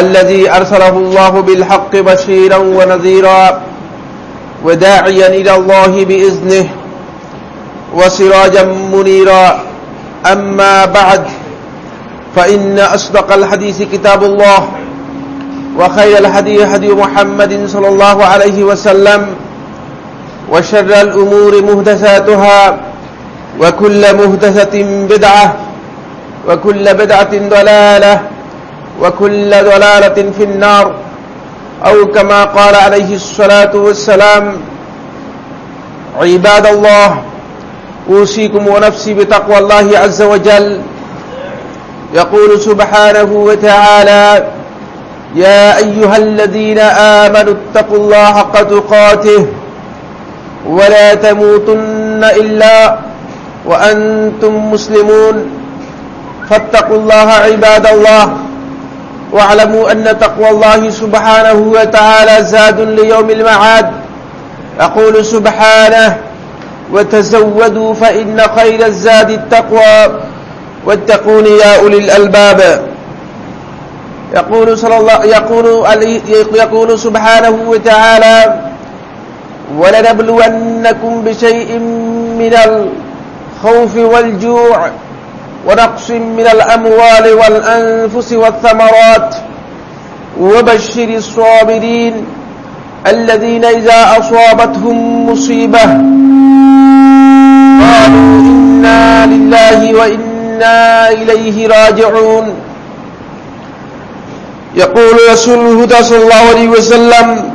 الذي أرسله الله بالحق بشيرا ونذيرا وداعيا إلى الله بإذنه وسراجا منيرا. أما بعد فإن أصدق الحديث كتاب الله وخير الهدي هدي محمد صلى الله عليه وسلم وشر الأمور مهدساتها وكل مهدسة بدعة وكل بدعة ضلالة وكل ضلالة في النار أو كما قال عليه الصلاة والسلام عباد الله أوصيكم ونفسي بتقوى الله عز وجل. يقول سبحانه وتعالى يا أيها الذين آمنوا اتقوا الله حق تقاته ولا تموتن إلا وأنتم مسلمون. فاتقوا الله عباد الله. واعلموا أن تقوى الله سبحانه وتعالى زاد ليوم المعاد. يقول سبحانه وتزودوا فإن خير الزاد التقوى. واتقون يا أولي الألباب. يقول, صلى الله يقول, يقول سبحانه وتعالى ولنبلونكم بشيء من الخوف والجوع ونقص من الأموال والأنفس والثمرات. وبشر الصابرين الذين إذا أصابتهم مصيبة قالوا إنا لله وإنا إليه راجعون. يقول رسول الهدى صلى الله عليه وسلم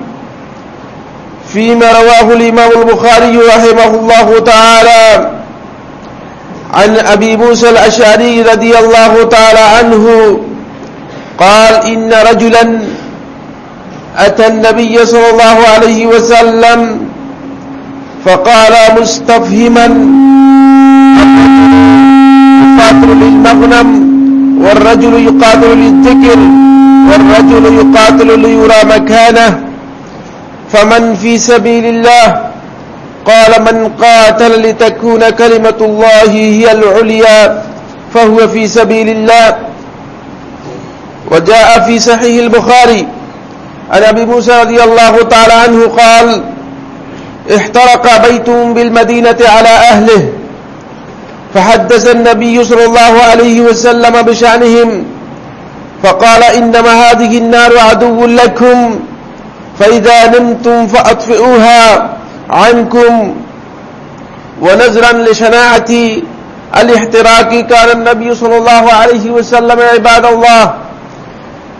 فيما رواه الإمام البخاري رحمه الله تعالى عن أبي موسى الأشعري رضي الله تعالى عنه قال إن رجلا أتى النبي صلى الله عليه وسلم فقال مستفهما يقاتل للمغنم والرجل يقاتل للذكر والرجل يقاتل ليرى مكانه فمن في سبيل الله قال من قاتل لتكون كلمة الله هي العليا فهو في سبيل الله. وجاء في صحيح البخاري عن أبي موسى رضي الله تعالى عنه قال احترق بيت بالمدينة على أهله فحدث النبي صلى الله عليه وسلم بشأنهم فقال إنما هذه النار عدو لكم فإذا نمتم فأطفئوها. عنكم ونزرا لشناعة الاحتراك كان النبي صلى الله عليه وسلم عباد الله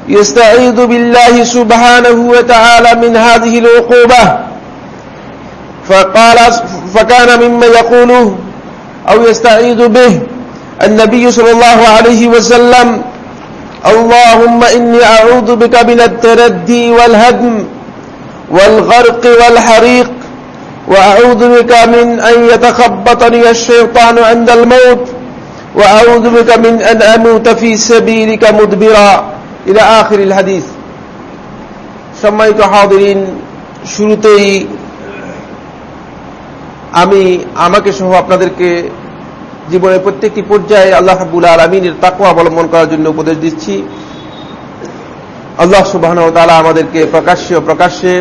يستعيذ بالله سبحانه وتعالى من هذه العقوبة. فقال فكان مما يقوله أو يستعيذ به النبي صلى الله عليه وسلم اللهم إني أعوذ بك من التردي والهدم والغرق والحريق وأعوذ بك من أن يتخبطني الشيطان عند الموت وأعوذ بك من أن أموت في سبيلك مدبرا إلى آخر الحديث সম্মানিত হাদিরিন শুরুতেই আমি আমাকে সহ আপনাদেরকে জীবনের প্রত্যেকটি পর্যায়ে আল্লাহ হাবুল আলমিনের তাকুয়া অবলম্বন করার জন্য উপদেশ দিচ্ছি আল্লাহ সুবাহ আমাদেরকে প্রকাশ্যে প্রকাশ্যে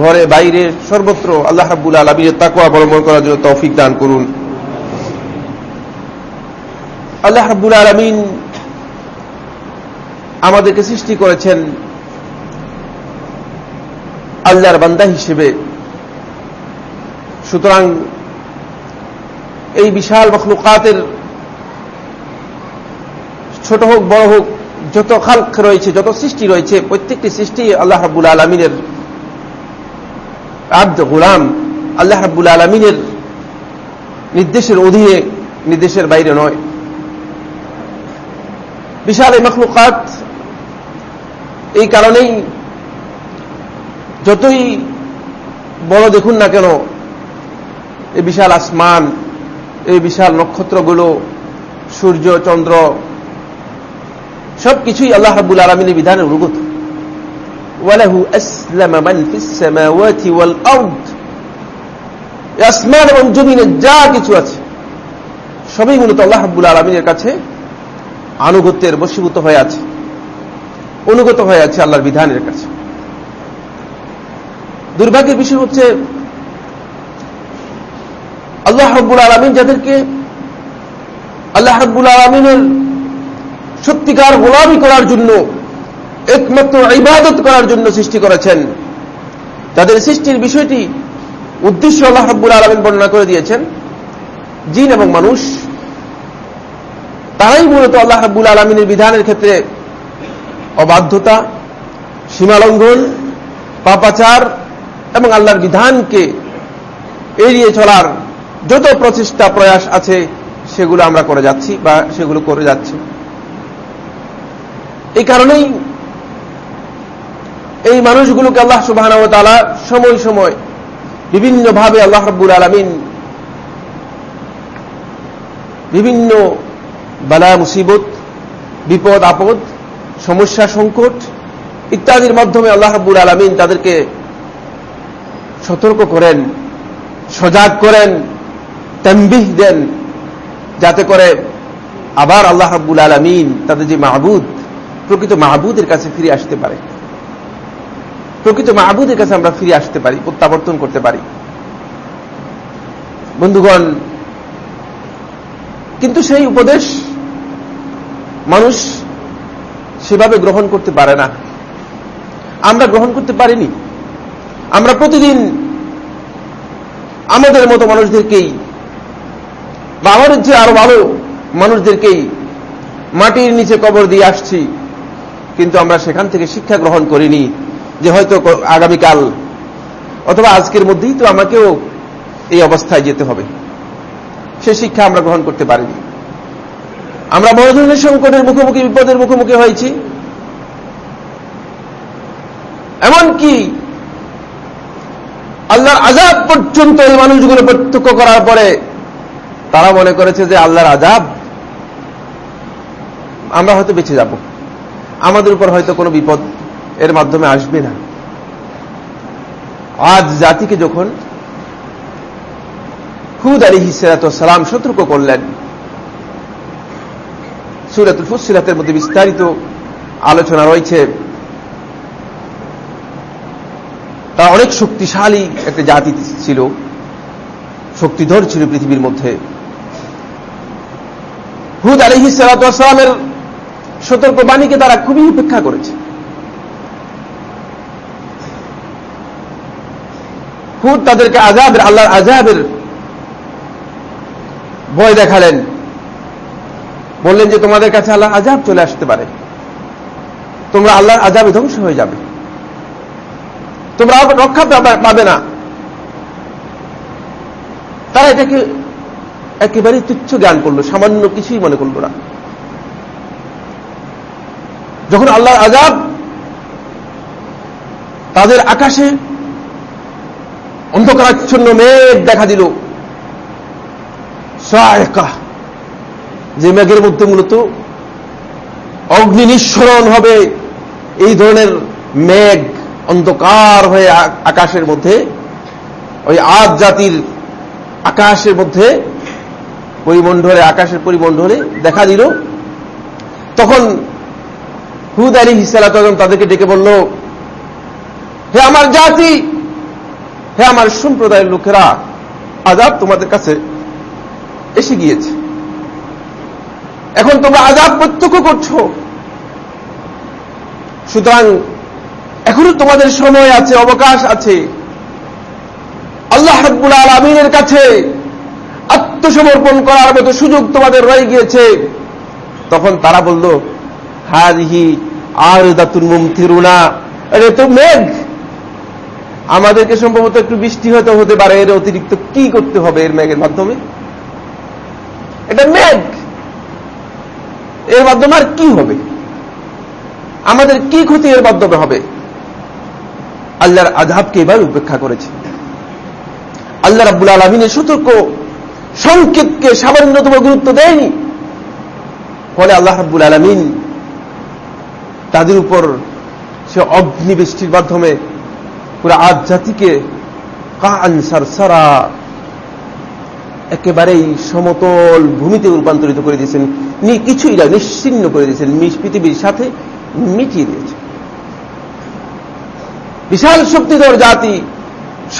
ঘরে, বাইরে, সর্বত্র আল্লাহ রাব্বুল আলমীর তাকুয়া অবলম্বন করার জন্য তৌফিক দান করুন। আল্লাহ রাব্বুল আলমিন আমাদেরকে সৃষ্টি করেছেন আল্লাহর বান্দা হিসেবে। সুতরাং এই বিশাল মখলুকাতের ছোট হোক, বড় হোক, যত খালক রয়েছে, যত সৃষ্টি রয়েছে, প্রত্যেকটি সৃষ্টি আল্লাহ রাবুল আলমিনের আব্দ, গুলাম, আল্লাহ রাবুল আলমিনের নির্দেশের অধীনে, নির্দেশের বাইরে নয়। বিশাল এই মখলুকাত, এই কারণেই যতই বড় দেখুন না কেন, এই বিশাল আসমান, এই বিশাল নক্ষত্রগুলো, সূর্য, চন্দ্র, সবকিছুই আল্লাহ রাব্বুল আলমিনের বিধানে অনুগত। ওয়ালাহু আসলামা মান ফিস সামাওয়াতি ওয়াল আরদ আসমান এবং জমিনে যা কিছু আছে, সবই মূলত আল্লাহ রাব্বুল আলমিনের কাছে আনুগত্যের বশীভূত হয়ে আছে, অনুগত হয়ে আছে আল্লাহর বিধানের কাছে। দুর্ভাগ্যের বিষয় হচ্ছে, আল্লাহ রব্বুল আলমিন যাদেরকে আল্লাহ রব্বুল আলমিনের সত্যিকার গোলামি করার জন্য একমাত্র ইবাদত করার জন্য সৃষ্টি করেছেন। তাদের সৃষ্টির বিষয়টি উদ্দেশ্য আল্লাহ রব্বুল আলমিন বর্ণনা করে দিয়েছেন। জিন এবং মানুষ, তারাই মূলত আল্লাহ রব্বুল আলমিনের বিধানের ক্ষেত্রে অবাধ্যতা সীমালঙ্ঘন পাপাচার এবং আল্লাহর বিধানকে এড়িয়ে চলার যত প্রচেষ্টা, প্রয়াস আছে, সেগুলো আমরা করে যাচ্ছি বা সেগুলো করে যাচ্ছি। এই কারণেই এই মানুষগুলোকে আল্লাহ সুবাহ সময় সময় বিভিন্নভাবে আল্লাহ রব্বুল আলমিন বিভিন্ন বালা, মুসিবত, বিপদ, আপদ, সমস্যা, সংকট ইত্যাদির মাধ্যমে আল্লাহ রব্বুল আলমিন তাদেরকে সতর্ক করেন, সজাগ করেন তম্বিহ দেন যাতে করে আবার আল্লাহ রাব্বুল আলমিন তাদের যে মাহবুদ, প্রকৃত মাহবুদের কাছে ফিরে আসতে পারে। প্রকৃত মাহবুদের কাছে আমরা ফিরে আসতে পারি, প্রত্যাবর্তন করতে পারি। বন্ধুগণ, কিন্তু সেই উপদেশ মানুষ সেভাবে গ্রহণ করতে পারে না। আমরা গ্রহণ করতে পারিনি। আমরা প্রতিদিন আমাদের মতো মানুষদেরকেই বা আমাদের যে আরও ভালো মানুষদেরকেই মাটির নিচে কবর দিয়ে আসছি, কিন্তু আমরা সেখান থেকে শিক্ষা গ্রহণ করিনি। যে হয়তো আগামীকাল অথবা আজকের মধ্যেই তো আমাকেও এই অবস্থায় যেতে হবে। সে শিক্ষা আমরা গ্রহণ করতে পারিনি। আমরা বড় ধরনের সংকটের মুখোমুখি, বিপদের মুখোমুখি হয়েছি। এমনকি আল্লাহর আজাব পর্যন্ত এই মানুষগুলো প্রত্যক্ষ করার পরে তারা মনে করেছে যে আল্লাহর আজাব আমরা হয়তো বেঁচে যাব। আমাদের উপর হয়তো কোনো বিপদ এর মাধ্যমে আসবে না। আজ জাতিকে যখন হুদ আলী সালাম সতর্ক করলেন, সুরাতুল ফুসিরাতের মধ্যে বিস্তারিত আলোচনা রয়েছে, তারা অনেক শক্তিশালী একটা জাতি ছিল, শক্তিধর ছিল পৃথিবীর মধ্যে। হুদ আলহি সালামের সতর্ক বাণীকে তারা খুবই উপেক্ষা করেছে। হুদ তাদেরকে আজাবের আল্লাহর আজাবের ভয় দেখালেন। বললেন যে, তোমাদের কাছে আল্লাহ আজাব চলে আসতে পারে। তোমরা আল্লাহর আজাবে ধ্বংস হয়ে যাবে। তোমরা রক্ষা পাবে না। তারা এটাকে একেবারে তুচ্ছ জ্ঞান করল, সামান্য কিছুই মনে করল না। যখন আল্লাহ আজাব তাদের আকাশে অন্ধকারাচ্ছন্ন মেঘ দেখা দিল। যে মেঘের মধ্যে মূলত অগ্নি নিঃসরণ হবে, এই ধরনের মেঘ অন্ধকার হয়ে আকাশের মধ্যে, ওই আজ জাতির আকাশের মধ্যে পরিমণ্ডলে, আকাশের পরিমণ্ডলে দেখা দিল। তখন হুদ আলী হিসালাত তাদেরকে ডেকে বলল, হে আমার জাতি হে আমার সম্প্রদায়ের লোকেরা, আজাব তোমাদের কাছে এসে গিয়েছে। এখন তোমরা আজাব প্রত্যক্ষ করছ। সুতরাং এখনও তোমাদের সময় আছে, অবকাশ আছে। আল্লাহ রব্বুল আলমিনের কাছে আত্মসমর্পণ করার মতো সুযোগ তোমাদের রয়ে গিয়েছে। তখন তারা বলল হাজিহি আর দাতুন মুমথিরুনা আরে তো মেঘ! আমাদেরকে সম্ভবত একটু বৃষ্টি হয়তো হতে পারে, এর অতিরিক্ত কি করতে হবে এর মেঘের মাধ্যমে? এটা মেঘ এর মাধ্যমে আর কি হবে? আমাদের কি ক্ষতি এর মাধ্যমে হবে? আল্লাহর আধাবকে এবার উপেক্ষা করেছে। আল্লাহ রাব্বুল আলমিনের সতর্ক সংকেতকে সামান্যতম গুরুত্ব দেয়নি। ফলে আল্লাহ রাব্বুল আলমিন তাদের উপর সে অগ্নিবৃষ্টির মাধ্যমে পুরো আজ জাতিকে কান সারসারা একেবারেই সমতল ভূমিতে রূপান্তরিত করে দিয়েছেন। কিছুই না, নিশ্চিন্ন করে দিয়েছেন। পৃথিবীর সাথে মিটিয়ে দিয়েছে বিশাল শক্তিধর জাতি,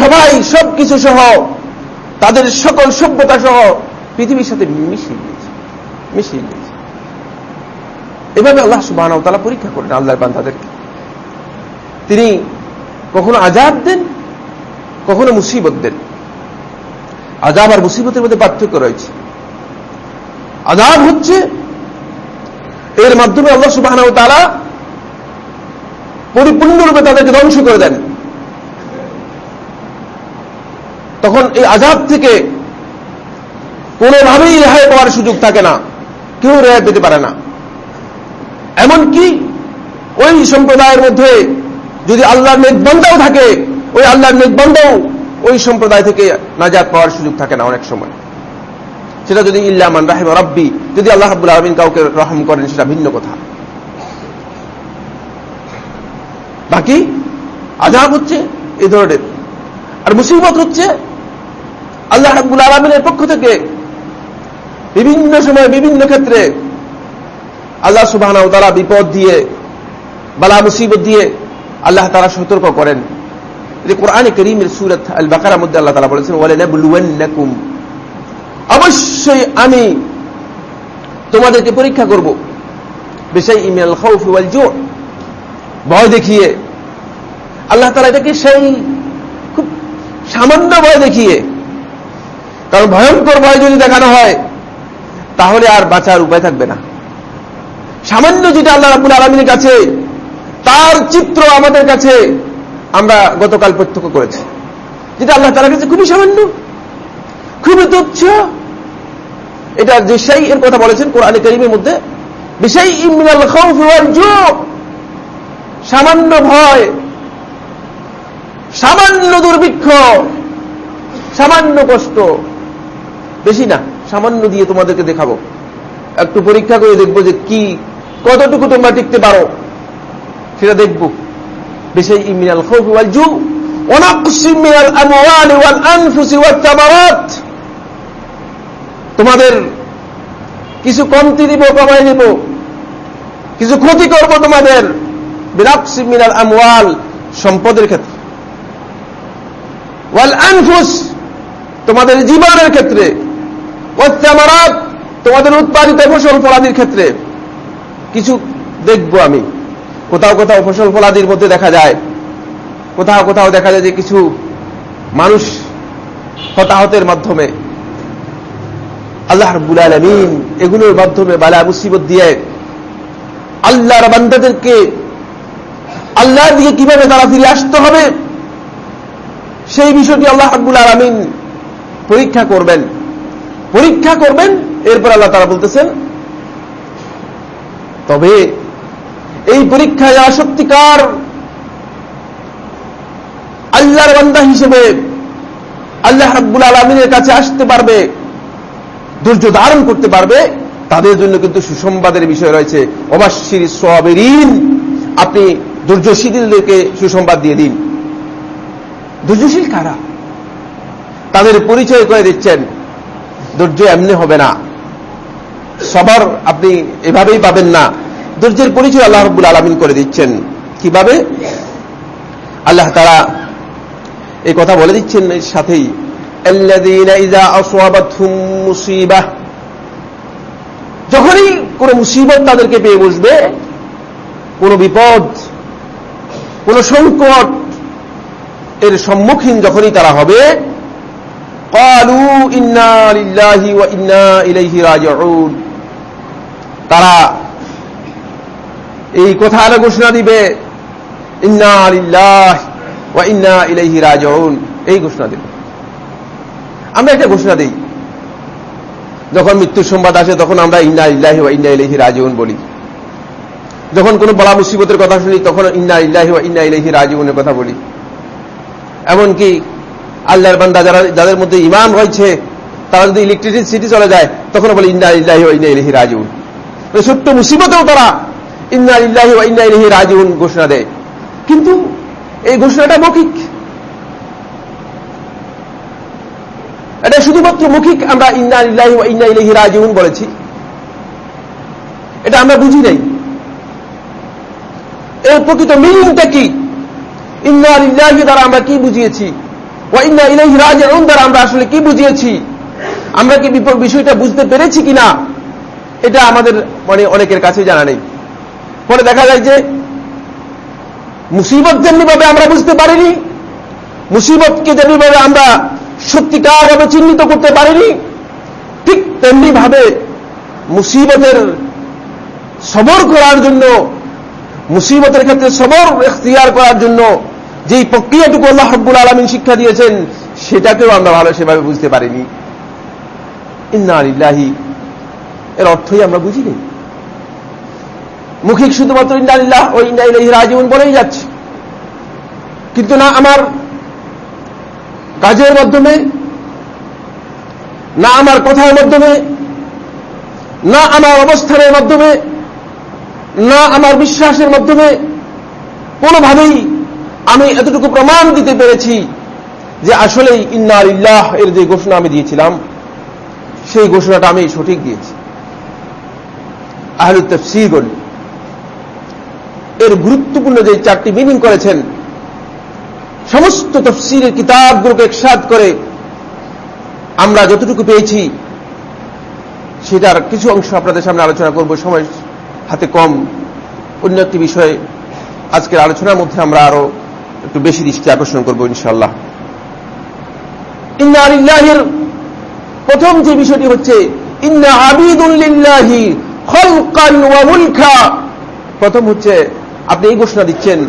সবাই সবকিছু সহ, তাদের সকল সভ্যতা সহ পৃথিবীর সাথে মিশিয়ে দিয়েছে মিশিয়ে দিয়েছে। এভাবে আল্লাহ সুবাহ তারা পরীক্ষা করেন আল্লাহর বান্ধাদেরকে তিনি কখনো আজাদ দেন, কখনো মুসিবত দেন। আজাব আর মুসিবতের মধ্যে পার্থক্য রয়েছে। আজাব হচ্ছে, এর মাধ্যমে আল্লাহ সুবাহ তারা পরিপূর্ণরূপে তাদেরকে ধ্বংস করে দেন। তখন এই আজাব থেকে কোনোভাবেই রেহাই পাওয়ার সুযোগ থাকে না, কেউ রেহাই পেতে পারে না। এমনকি ওই সম্প্রদায়ের মধ্যে যদি আল্লাহর মেঘবন্ধাও থাকে, ওই আল্লাহর মেঘবন্ধাও ওই সম্প্রদায় থেকে নাজাদ পাওয়ার সুযোগ থাকে না অনেক সময়। সেটা যদি ইল্লামান রাহিম রব্বি, যদি আল্লাহ হাবুল আলমিন কাউকে রহম করেন, সেটা ভিন্ন কথা। বাকি আজাব হচ্ছে এই ধরনের। আর মুসিবত হচ্ছে আল্লাহ হাবুল আলমিনের পক্ষ থেকে বিভিন্ন সময় বিভিন্ন ক্ষেত্রে আল্লাহ সুবাহ বিপদ দিয়ে, বালা মুসিবত দিয়ে আল্লাহ তারা সতর্ক করেন। কোরআনে করিমের সুরত আল বাকার মধ্যে আল্লাহ তালা বলেছেন ওয়ালে নাবলুয়ান্নাকুম অবশ্যই আমি তোমাদেরকে পরীক্ষা করব। বিষয় ইমেল খৌফ জোর ভয় দেখিয়ে। আল্লাহ তালা এটাকে সেই খুব সামান্য ভয় দেখিয়ে, কারণ ভয়ঙ্কর ভয় যদি দেখানো হয়, তাহলে আর বাঁচার উপায় থাকবে না। সামান্য যেটা আল্লাহ রাবুল আলমিনের কাছে তার চিত্র আমাদের কাছে আমরা গতকাল প্রত্যক্ষ করেছি। যেটা আল্লাহ তালার কাছে খুবই সামান্য, খুবই তুচ্ছ। এটা সেই এর কথা বলেছেন কোরআন করিমের মধ্যে বিষয় ইমিনাল সামান্য ভয়, সামান্য দুর্ভিক্ষ, সামান্য কষ্ট, বেশি না, সামান্য দিয়ে তোমাদেরকে দেখাবো। একটু পরীক্ষা করে দেখব যে কি, কতটুকু তোমরা টিকতে পারো। সেটা দেখব। বিশেষ ইমিনাল খৌফ ওয়াল জু তোমাদের কিছু কমতি দিব কমাই দিব কিছু ক্ষতি করব তোমাদের। বিরাকসি মিনাল আমওয়াল সম্পদের ক্ষেত্রে। ওয়াল আনফুস তোমাদের জীবনের ক্ষেত্রে। অত্যামারাত তোমাদের উৎপাদিত ফসল ফলাদির ক্ষেত্রে। কিছু দেখব আমি। কোথাও কোথাও ফসল ফলাদির মধ্যে দেখা যায়। কোথাও কোথাও দেখা যায় যে কিছু মানুষ হতাহতের মাধ্যমে আল্লাহ রব্বুল আলমিন এগুলোর মাধ্যমে বালা মুসিবত দিয়ে আল্লাহর বান্দাদেরকে আল্লাহ দিকে কীভাবে তারা ফিরে আসতে হবে, সেই বিষয়টি আল্লাহ আব্বুল আলমিন পরীক্ষা করবেন। পরীক্ষা করবেন, এরপর আল্লাহ তারা বলতেছেন, তবে এই পরীক্ষায় সত্যিকার আল্লাহর বান্দা হিসেবে আল্লাহ রাব্বুল আলমিনের কাছে আসতে পারবে, ধৈর্য ধারণ করতে পারবে, তাদের জন্য কিন্তু সুসংবাদের বিষয় রয়েছে অবাশির সোয়াবেরিন আপনি ধৈর্যশীলদেরকে সুসংবাদ দিয়ে দিন। ধৈর্যশীল কারা? তাদের পরিচয় করে দিচ্ছেন, ধৈর্য এমনি হবে না। সবার আপনি এভাবেই পাবেন না। ধৈর্যের পরিচয় আল্লাহ রব্বুল আলমিন করে দিচ্ছেন। কীভাবে? আল্লাহ তারা এই কথা বলে দিচ্ছেন এর সাথেই। যখনই কোন মুসিবত তাদেরকে পেয়ে বসবে, কোন বিপদ, কোন সংকট এর সম্মুখীন যখনই তারা হবে তারা এই কথা ঘোষণা দিবে এই ঘোষণা দিল আমরা একটা ঘোষণা দিই। যখন মৃত্যুর সংবাদ আসে, তখন আমরা ইন্না ইল্লাহি ওয়া ইন্না ইলাইহি রাজিউন বলি। যখন কোনো বলা মুসিবতের কথা শুনি, তখন ইন্না ইল্লাহি ও ইন্না ইলাইহি রাজিউনের কথা বলি। এমনকি আল্লাহর বান্দা যারা, যাদের মধ্যে ইমান রয়েছে, তারা যদি ইলেকট্রিসিটি চলে যায় তখন বলে ইন্না ইল্লাহি ও ইন্না ইলাইহি রাজিউন। ছোট্ট মুসিবতেও তারা ইন্না রাজিউন ঘোষণা দেয়। কিন্তু এই ঘোষণাটা মৌখিক। এটা শুধুমাত্র মৌখিক, আমরা ইন্না ইল্লাহি ও ইন্না ইলাইহি রাজিউন বলেছি। এটা আমরা বুঝি নাই। এর প্রকৃত মিনিংটা কি? ইন্না ইল্লাহি দ্বারা আমরা কি বুঝিয়েছি? ও ইন্না ইলাইহি রাজিউন দ্বারা আমরা আসলে কি বুঝিয়েছি? আমরা কি বিষয়টা বুঝতে পেরেছি কিনা? এটা আমাদের মানে অনেকের কাছে জানা নেই। পরে দেখা যায় যে মুসিবত যেমনিভাবে আমরা বুঝতে পারিনি, মুসিবতকে যেমনিভাবে আমরা সত্যিকারভাবে চিহ্নিত করতে পারিনি, ঠিক তেমনি ভাবে মুসিবতের সবর করার জন্য, মুসিবতের ক্ষেত্রে সবর এখতিয়ার করার জন্য যেই প্রক্রিয়াটুকু আল্লাহ রব্বুল আলমিন শিক্ষা দিয়েছেন, সেটাকেও আমরা ভালো সেভাবে বুঝতে পারিনি। ইন্না আলিল্লাহি এর অর্থই আমরা বুঝিনি। মুখিক শুধুমাত্র ইন্দালিল্লাহ ও ইন্দাইলাহি রাজিউন বলেই যাচ্ছে। কিন্তু না আমার কাজের মাধ্যমে, না আমার কথার মাধ্যমে, না আমার অবস্থানের মাধ্যমে, না আমার বিশ্বাসের মাধ্যমে কোনোভাবেই আমি এতটুকু প্রমাণ দিতে পেরেছি যে আসলেই ইন্নার ইল্লাহ এর যে ঘোষণা আমি দিয়েছিলাম, সেই ঘোষণাটা আমি সঠিক দিয়েছি। আহলু তফসিরগণ এর গুরুত্বপূর্ণ যে চারটি মিনিং করেছেন, সমস্ত তফসিরের কিতাবগুলোকে একসাথ করে আমরা যতটুকু পেয়েছি, সেটার কিছু অংশ আপনাদের সামনে আলোচনা করব। সময় হাতে কম। অন্য একটি বিষয়ে আজকের আলোচনার মধ্যে আমরা আরও একটু বেশি দৃষ্টি আকর্ষণ করব ইনশাল্লাহ ইন্না আলিল্লাহের প্রথম যে বিষয়টি হচ্ছে, ইন্না আবিদুল্লিল্লাহি প্রথম হচ্ছে আপনি এই ঘোষণা দিচ্ছেন।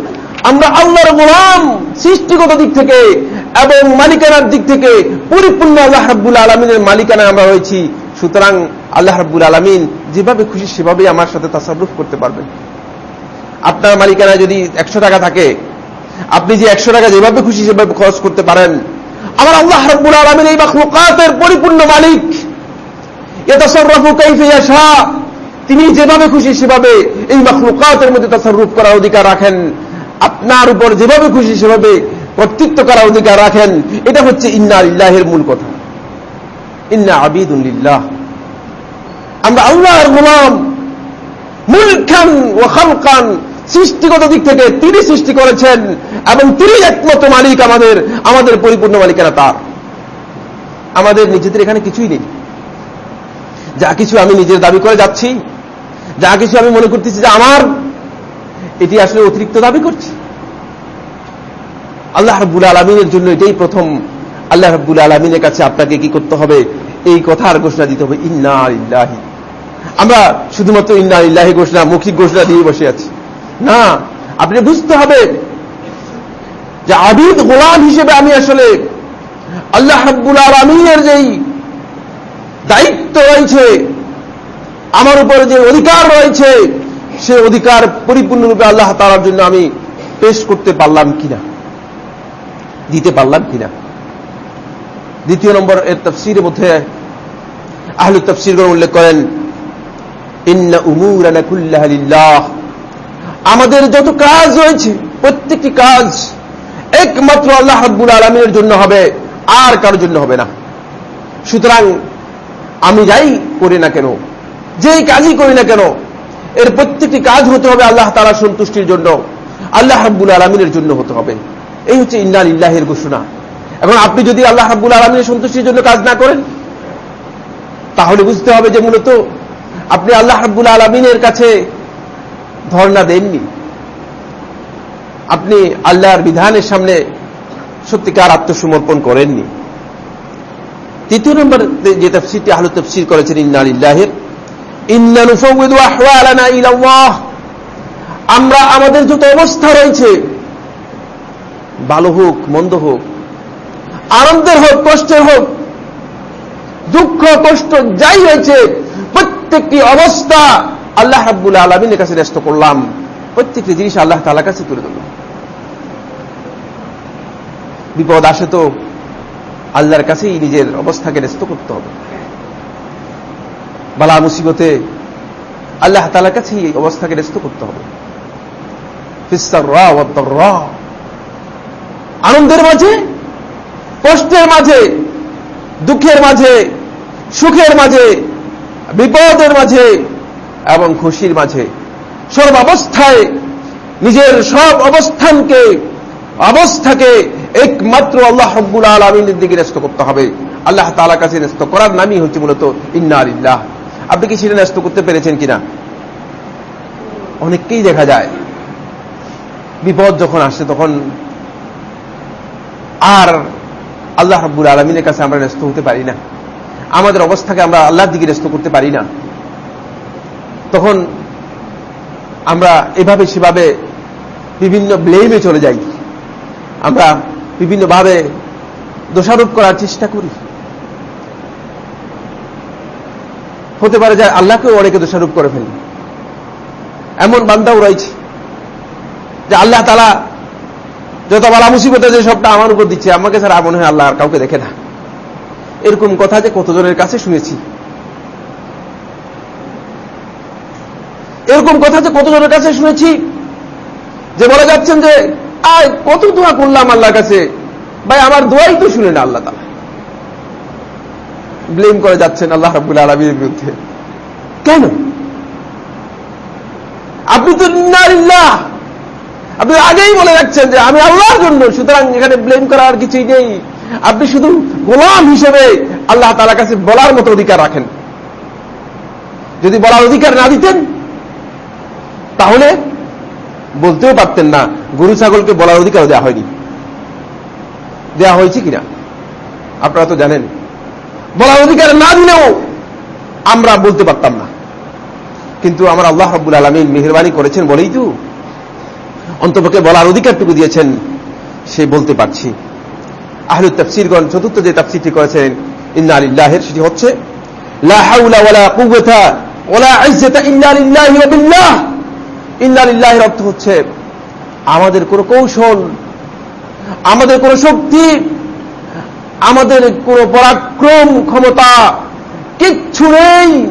আমরা আল্লাহর গোলাম সৃষ্টিগত দিক থেকে এবং মালিকানার দিক থেকে পরিপূর্ণ আল্লাহ রাব্বুল আলমিনের মালিকানা আমরা হয়েছি সুতরাং আল্লাহ রাব্বুল আলমিন যেভাবে খুশি সেভাবেই আমার সাথে তাসারুফ করতে পারবেন। আপনার মালিকানা যদি একশো টাকা থাকে, আপনি যে একশো টাকা যেভাবে খুশি সেভাবে খরচ করতে পারেন। আমার আল্লাহ রাব্বুল আলমিন এই মাখলুকাতের পরিপূর্ণ মালিক। এতাসরফু কাইফে ইয়াশা তিনি যেভাবে খুশি, সেভাবে এই মাখলুকাতের মধ্যে তাসারুফ করার অধিকার রাখেন। আপনার উপর যেভাবে খুশি, সেভাবে কর্তৃত্ব করার অধিকার রাখেন। এটা হচ্ছে ইন্না ইল্লাহের মূল কথা। ইন্না আবিদুল্লিল্লাহ আমরা আল্লাহর গোলাম, মুলখান ও খালকান, সৃষ্টিগত দিক থেকে তিনি সৃষ্টি করেছেন এবং তিনি একমাত্র মালিক আমাদের আমাদের পরিপূর্ণ মালিকানা তার। আমাদের নিজেদের এখানে কিছুই নেই। যা কিছু আমি নিজের দাবি করে যাচ্ছি যা কিছু আমি মনে করতেছি যে আমার, এটি আসলে অতিরিক্ত দাবি করছি। আল্লাহ রব্বুল আলমিনের জন্য এটাই প্রথম। আল্লাহ রব্বুল আলমিনের কাছে আপনাকে কি করতে হবে? এই কথার ঘোষণা দিতে হবে, ইন্না ইল্লাহি আমরা শুধুমাত্র ইন্না ইল্লাহি ঘোষণা, মৌখিক ঘোষণা দিয়ে বসে আছি। না, আপনি বুঝতে হবে যে আবিদ গোলাম হিসেবে আমি আসলে আল্লাহ রব্বুল আলমিনের যেই দায়িত্ব রয়েছে আমার উপরে যে অধিকার রয়েছে, সে অধিকার পরিপূর্ণরূপে আল্লাহ তালার জন্য আমি পেশ করতে পারলাম কিনা? দিতে পারলাম কিনা? দ্বিতীয় নম্বর এর তফসিরের মধ্যে আহলু তফসিরগণ উল্লেখ করেন আমাদের যত কাজ রয়েছে, প্রত্যেকটি কাজ একমাত্র আল্লাহ হাব্বুল আলমীর জন্য হবে, আর কারোর জন্য হবে না। সুতরাং আমি যাই করি না কেন যেই কাজই করি না কেন, এর প্রত্যেকটি কাজ হতে হবে আল্লাহ তালা সন্তুষ্টির জন্য, আল্লাহ হাব্বুল আলমিনের জন্য হতে হবে। এই হচ্ছে ইন্নাল ইল্লাহের ঘোষণা। এখন আপনি যদি আল্লাহ হাব্বুল আলমিনের সন্তুষ্টির জন্য কাজ না করেন, তাহলে বুঝতে হবে যে মূলত আপনি আল্লাহ হাব্বুল আলমিনের কাছে ধর্ণা দেননি। আপনি আল্লাহর বিধানের সামনে সত্যিকার আত্মসমর্পণ করেননি। তৃতীয় নম্বর যে তফসিরটি আহলু তফসির করেছেন ইন্নাল ইল্লাহের আমরা আমাদের যত অবস্থা রয়েছে, ভালো হোক, মন্দ হোক, আনন্দের হোক, কষ্টের হোক, দুঃখ, কষ্ট, যাই হয়েছে, প্রত্যেকটি অবস্থা আল্লাহ রাব্বুল আলমিনের কাছে ন্যস্ত করলাম। প্রত্যেকটি জিনিস আল্লাহ তালার কাছে তুলে ধরলাম বিপদ আসে তো আল্লাহর কাছেই নিজের অবস্থাকে ন্যস্ত করতে হবে। বালা মুসিবতে আল্লাহ তালার কাছেই এই অবস্থাকে ন্যস্ত করতে হবে। আনন্দের মাঝে, কষ্টের মাঝে, দুঃখের মাঝে, সুখের মাঝে, বিপদের মাঝে এবং খুশির মাঝে সব অবস্থায় নিজের সব অবস্থানকে, অবস্থাকে একমাত্র আল্লাহ হব্বুল আলমিনের দিকে ন্যস্ত করতে হবে। আল্লাহ তালা কাছে ন্যস্ত করার নামই হচ্ছে মূলত ইন্না ইল্লাহ আপনি কি সেটা ন্যস্ত করতে পেরেছেন কিনা? অনেককেই দেখা যায়। বিপদ যখন আসে তখন আর আল্লাহ হাব্বুল আলমিনের কাছে আমরা ন্যস্ত হতে পারি না। আমাদের অবস্থাকে আমরা আল্লাহর দিকে ন্যস্ত করতে পারি না। তখন আমরা এভাবে সেভাবে বিভিন্ন ব্লেমে চলে যাই। আমরা বিভিন্নভাবে দোষারোপ করার চেষ্টা করি। হতে পারে যে আল্লাহকেও অনেকে দোষারোপ করে ফেলি এমন বান্দাও রয়েছে যে আল্লাহ তালা যত বালা মুসিবত যে সবটা আমার উপর দিচ্ছে, আমাকে ছাড়া মনে হয় আল্লাহ আর কাউকে দেখে না। এরকম কথা যে কতজনের কাছে শুনেছি। এরকম কথা যে কতজনের কাছে শুনেছি যে বলে যাচ্ছেন যে, আয়, কত দোয়া করলাম আল্লাহর কাছে। ভাই, আমার দোয়াই তো শুনে না আল্লাহ তালা ব্লেম করে যাচ্ছেন আল্লাহ রাবুল আলমীর বিরুদ্ধে। কেন? আপনি তো নারিল্লাহ। আপনি আগেই বলে রাখছেন যে আমি আল্লাহর জন্য, সুতরাং এখানে ব্লেম করার কিছুই নেই। আপনি শুধু গোলাম হিসেবে আল্লাহ তালার কাছে বলার মতো অধিকার রাখেন। যদি বলার অধিকার না দিতেন, তাহলে বলতেও পারতেন না, গরু ছাগলকে বলার অধিকার দেওয়া হয়নি। দেওয়া হয়েছে কিনা? আপনারা তো জানেন। বলার অধিকার না দিলেও আমরা বলতে পারতাম না। কিন্তু আমার আল্লাহ রব্বুল আলমিন মেহরবানি করেছেন বলেই তো। অন্তপক্ষে বলার অধিকারটুকু দিয়েছেন, সে বলতে পারছি। আহলু তফসিরগণ চতুর্থ যে তাফসিরটি করেছেন, ইন্না আলিল্লাহের সেটি হচ্ছে, লা হাউলা ওয়ালা কুওয়াতা ওয়ালা ইজ্জাতা ইল্লা লিল্লাহি ওয়া বিল্লাহ ইন্না লিল্লাহির অর্থ হচ্ছে, আমাদের কোন কৌশল, আমাদের কোন শক্তি আমাদের কোন পরাক্রম ক্ষমতা কিচ্ছু নেই।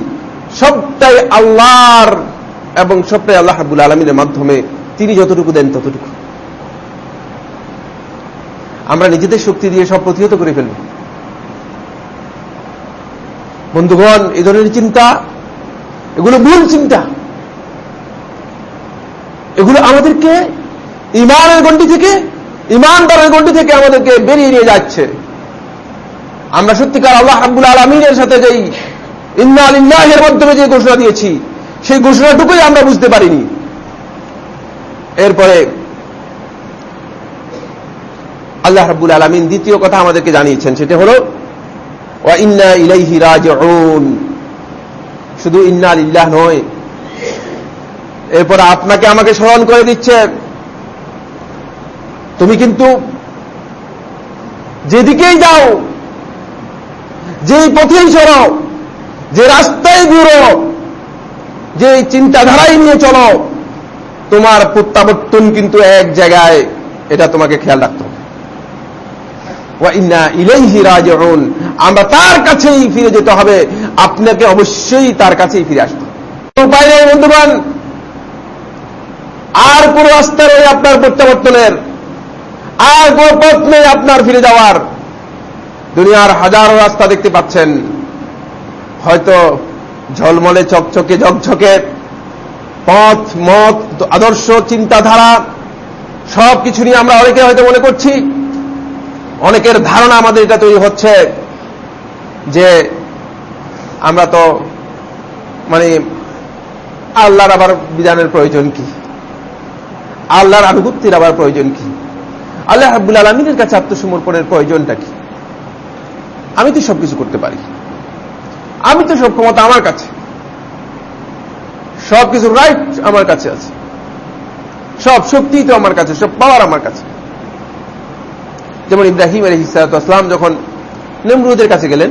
সবটাই আল্লাহর এবং সবটাই আল্লাহ হাবুল আলমিনের মাধ্যমে। তিনি যতটুকু দেন ততটুকু। আমরা নিজেদের শক্তি দিয়ে সব প্রতিহত করে ফেলব। বন্ধুগণ এই ধরনের চিন্তা, এগুলো ভুল চিন্তা। এগুলো আমাদেরকে ইমানের গণ্ডি থেকে, ইমানদারের গণ্ডি থেকে আমাদেরকে বেরিয়ে নিয়ে যাচ্ছে। আমরা সত্যিকার আল্লাহ আব্বুল আলমিনের সাথে যেই ইন্না আলিল্লাহের মাধ্যমে যে ঘোষণা দিয়েছি, সেই ঘোষণাটুকুই আমরা বুঝতে পারিনি। এরপরে আল্লাহ রাব্বুল আলমিন দ্বিতীয় কথা আমাদেরকে জানিয়েছেন, সেটা হল ইন্না ইলাইহি রাজিউন। শুধু ইন্না ইল্লাহ নয়, এরপর আপনাকে আমাকে স্মরণ করে দিচ্ছে, তুমি কিন্তু যেদিকেই যাও যেই পথেই সরো যে রাস্তায় ঘুরো যে চিন্তাধারাই নিয়ে চলো, তোমার প্রত্যাবর্তন কিন্তু এক জায়গায়, এটা তোমাকে খেয়াল রাখতে হবে। আমরা তার কাছেই ফিরে যেতে হবে, আপনাকে অবশ্যই তার কাছেই ফিরে আসতে উপায় নেই বন্ধুবান আর কোন রাস্তা নেই আপনার প্রত্যাবর্তনের, আর কোন পথ নেই আপনার ফিরে যাওয়ার। দুনিয়ার হাজারো রাস্তা দেখতে পাচ্ছেন। হয়তো ঝলমলে চকচকে ঝকঝকে, পথ, মত, আদর্শ, চিন্তাধারা সব কিছু নিয়ে আমরা অনেকে হয়তো মনে করছি। অনেকের ধারণা আমাদের এটা তৈরি হচ্ছে যে আমরা তো মানে আল্লাহর আবার বিধানের প্রয়োজন কি? আল্লাহর আনুগত্যের আবার প্রয়োজন কি? আল্লাহ হাবুল আলমিনের কাছে আত্মসমর্পণের প্রয়োজনটা কি? আমি তো সবকিছু করতে পারি। আমি তো সব ক্ষমতা আমার কাছে। সব কিছু রাইট আমার কাছে আছে। সব শক্তি তো আমার কাছে, সব পাওয়ার আমার কাছে। যেমন ইব্রাহিম আলী ইসালাম যখন নমরুদের কাছে গেলেন,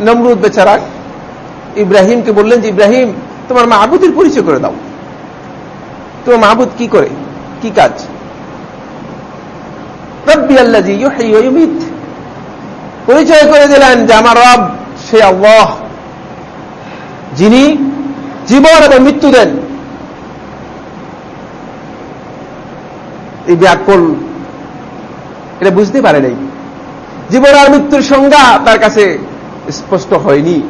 নমরুদ বেচারা ইব্রাহিমকে বললেন যে, ইব্রাহিম, তোমার মাহবুদের পরিচয় করে দাও। তোমার মাহবুদ কি করে? কি কাজ? রব্বি আল্লাহ পরিচয় করে দিলেন যে আমার রব, সে আল্লাহ। যিনি জীবন এবং মৃত্যু দেন। এই ব্যাকল এটা বুঝতে পারে নাই। জীবন আর মৃত্যুর সংজ্ঞা তার কাছে স্পষ্ট হয়নি।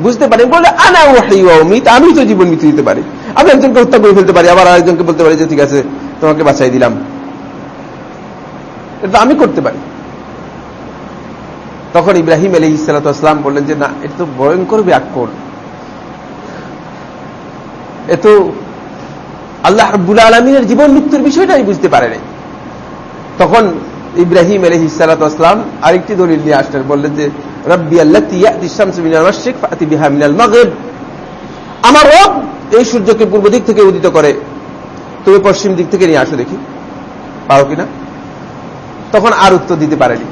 বুঝতে পারে বলে, আনা ওয়াহি অমিত আমি তো জীবন মৃত্যু দিতে পারি। আমি একজনকে হত্যা করে ফেলতে পারি, আবার আরেকজনকে বলতে পারি যে, ঠিক আছে, তোমাকে বাঁচাই দিলাম। এটা আমি করতে পারি। তখন ইব্রাহিম আলী ইসালাতাম বললেন যে, না, এটা তো ভয়ঙ্কর ব্যাকল এ তো আল্লাহ আব্বুল আলমিনের জীবন মৃত্যুর বিষয়টাই বুঝতে পারে নাই। তখন ইব্রাহিম আলহ ইসালাতাম আরেকটি দলিল নিয়ে আসলেন, বললেন যে, রব্বি আল্লাহ আমার রব এই সূর্যকে পূর্ব দিক থেকে উদিত করে। তুমি পশ্চিম দিক থেকে নিয়ে আসো দেখি। পারো কিনা? তখন আর উত্তর দিতে পারেনি।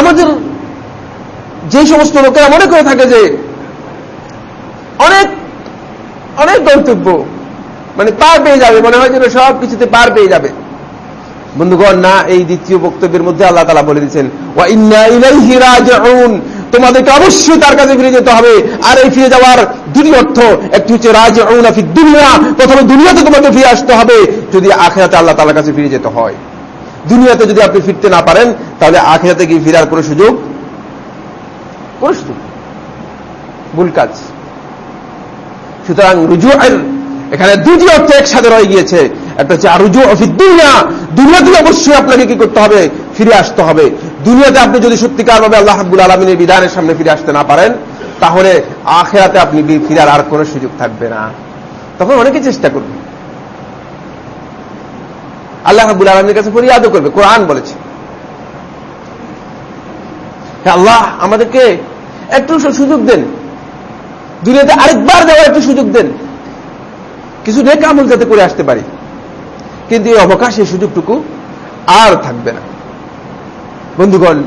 আমাদের যে সমস্ত লোকেরা মনে করে থাকে যে অনেক অনেক গন্তব্য মানে পার পেয়ে যাবে, মনে হয় যেন সব কিছুতে পার পেয়ে যাবে। বন্ধুগণ, না এই দ্বিতীয় বক্তব্যের মধ্যে আল্লাহ তালা বলে দিচ্ছেন তোমাদেরকে অবশ্যই তার কাছে ফিরে যেতে হবে। আর এই ফিরে যাওয়ার দুটি অর্থ, একটি হচ্ছে রাজ দুনিয়া, প্রথমে দুনিয়াতে তোমাকে ফিরে আসতে হবে, যদি আখেরাতে আল্লাহ তালার কাছে ফিরে যেতে হয়। দুনিয়াতে যদি আপনি ফিরতে না পারেন, তাহলে আখেরাতে গিয়ে ফিরার কোন সুযোগ কোন সুযোগ ভুল কাজ। সুতরাং রুজু এখানে দুটি অর্থ একসাথে রয়ে গিয়েছে। একটা হচ্ছে আরুজু অফিস দুনিয়া। দুনিয়াতে অবশ্যই আপনাকে কি করতে হবে? ফিরে আসতে হবে। দুনিয়াতে আপনি যদি সত্যিকার ভাবে আল্লাহ হাবুল আলমিনের বিধানের সামনে ফিরে আসতে না পারেন, তাহলে আখেরাতে আপনি ফিরার আর কোনো সুযোগ থাকবে না। তখন অনেকে চেষ্টা করবে। আল্লাহ হাবুল আলমীর কাছে ফরিয়াদও করবে, কোরআন বলেছে। আল্লাহ আমাদেরকে একটু সুযোগ দেন। দুনিয়াতে আরেকবার দেওয়ার একটু সুযোগ দেন। কিছু নেক আমল যাতে করে আসতে পারি। কিন্তু এই অবকাশ এই সুযোগটুকু আর থাকবে না। বন্ধুগণ,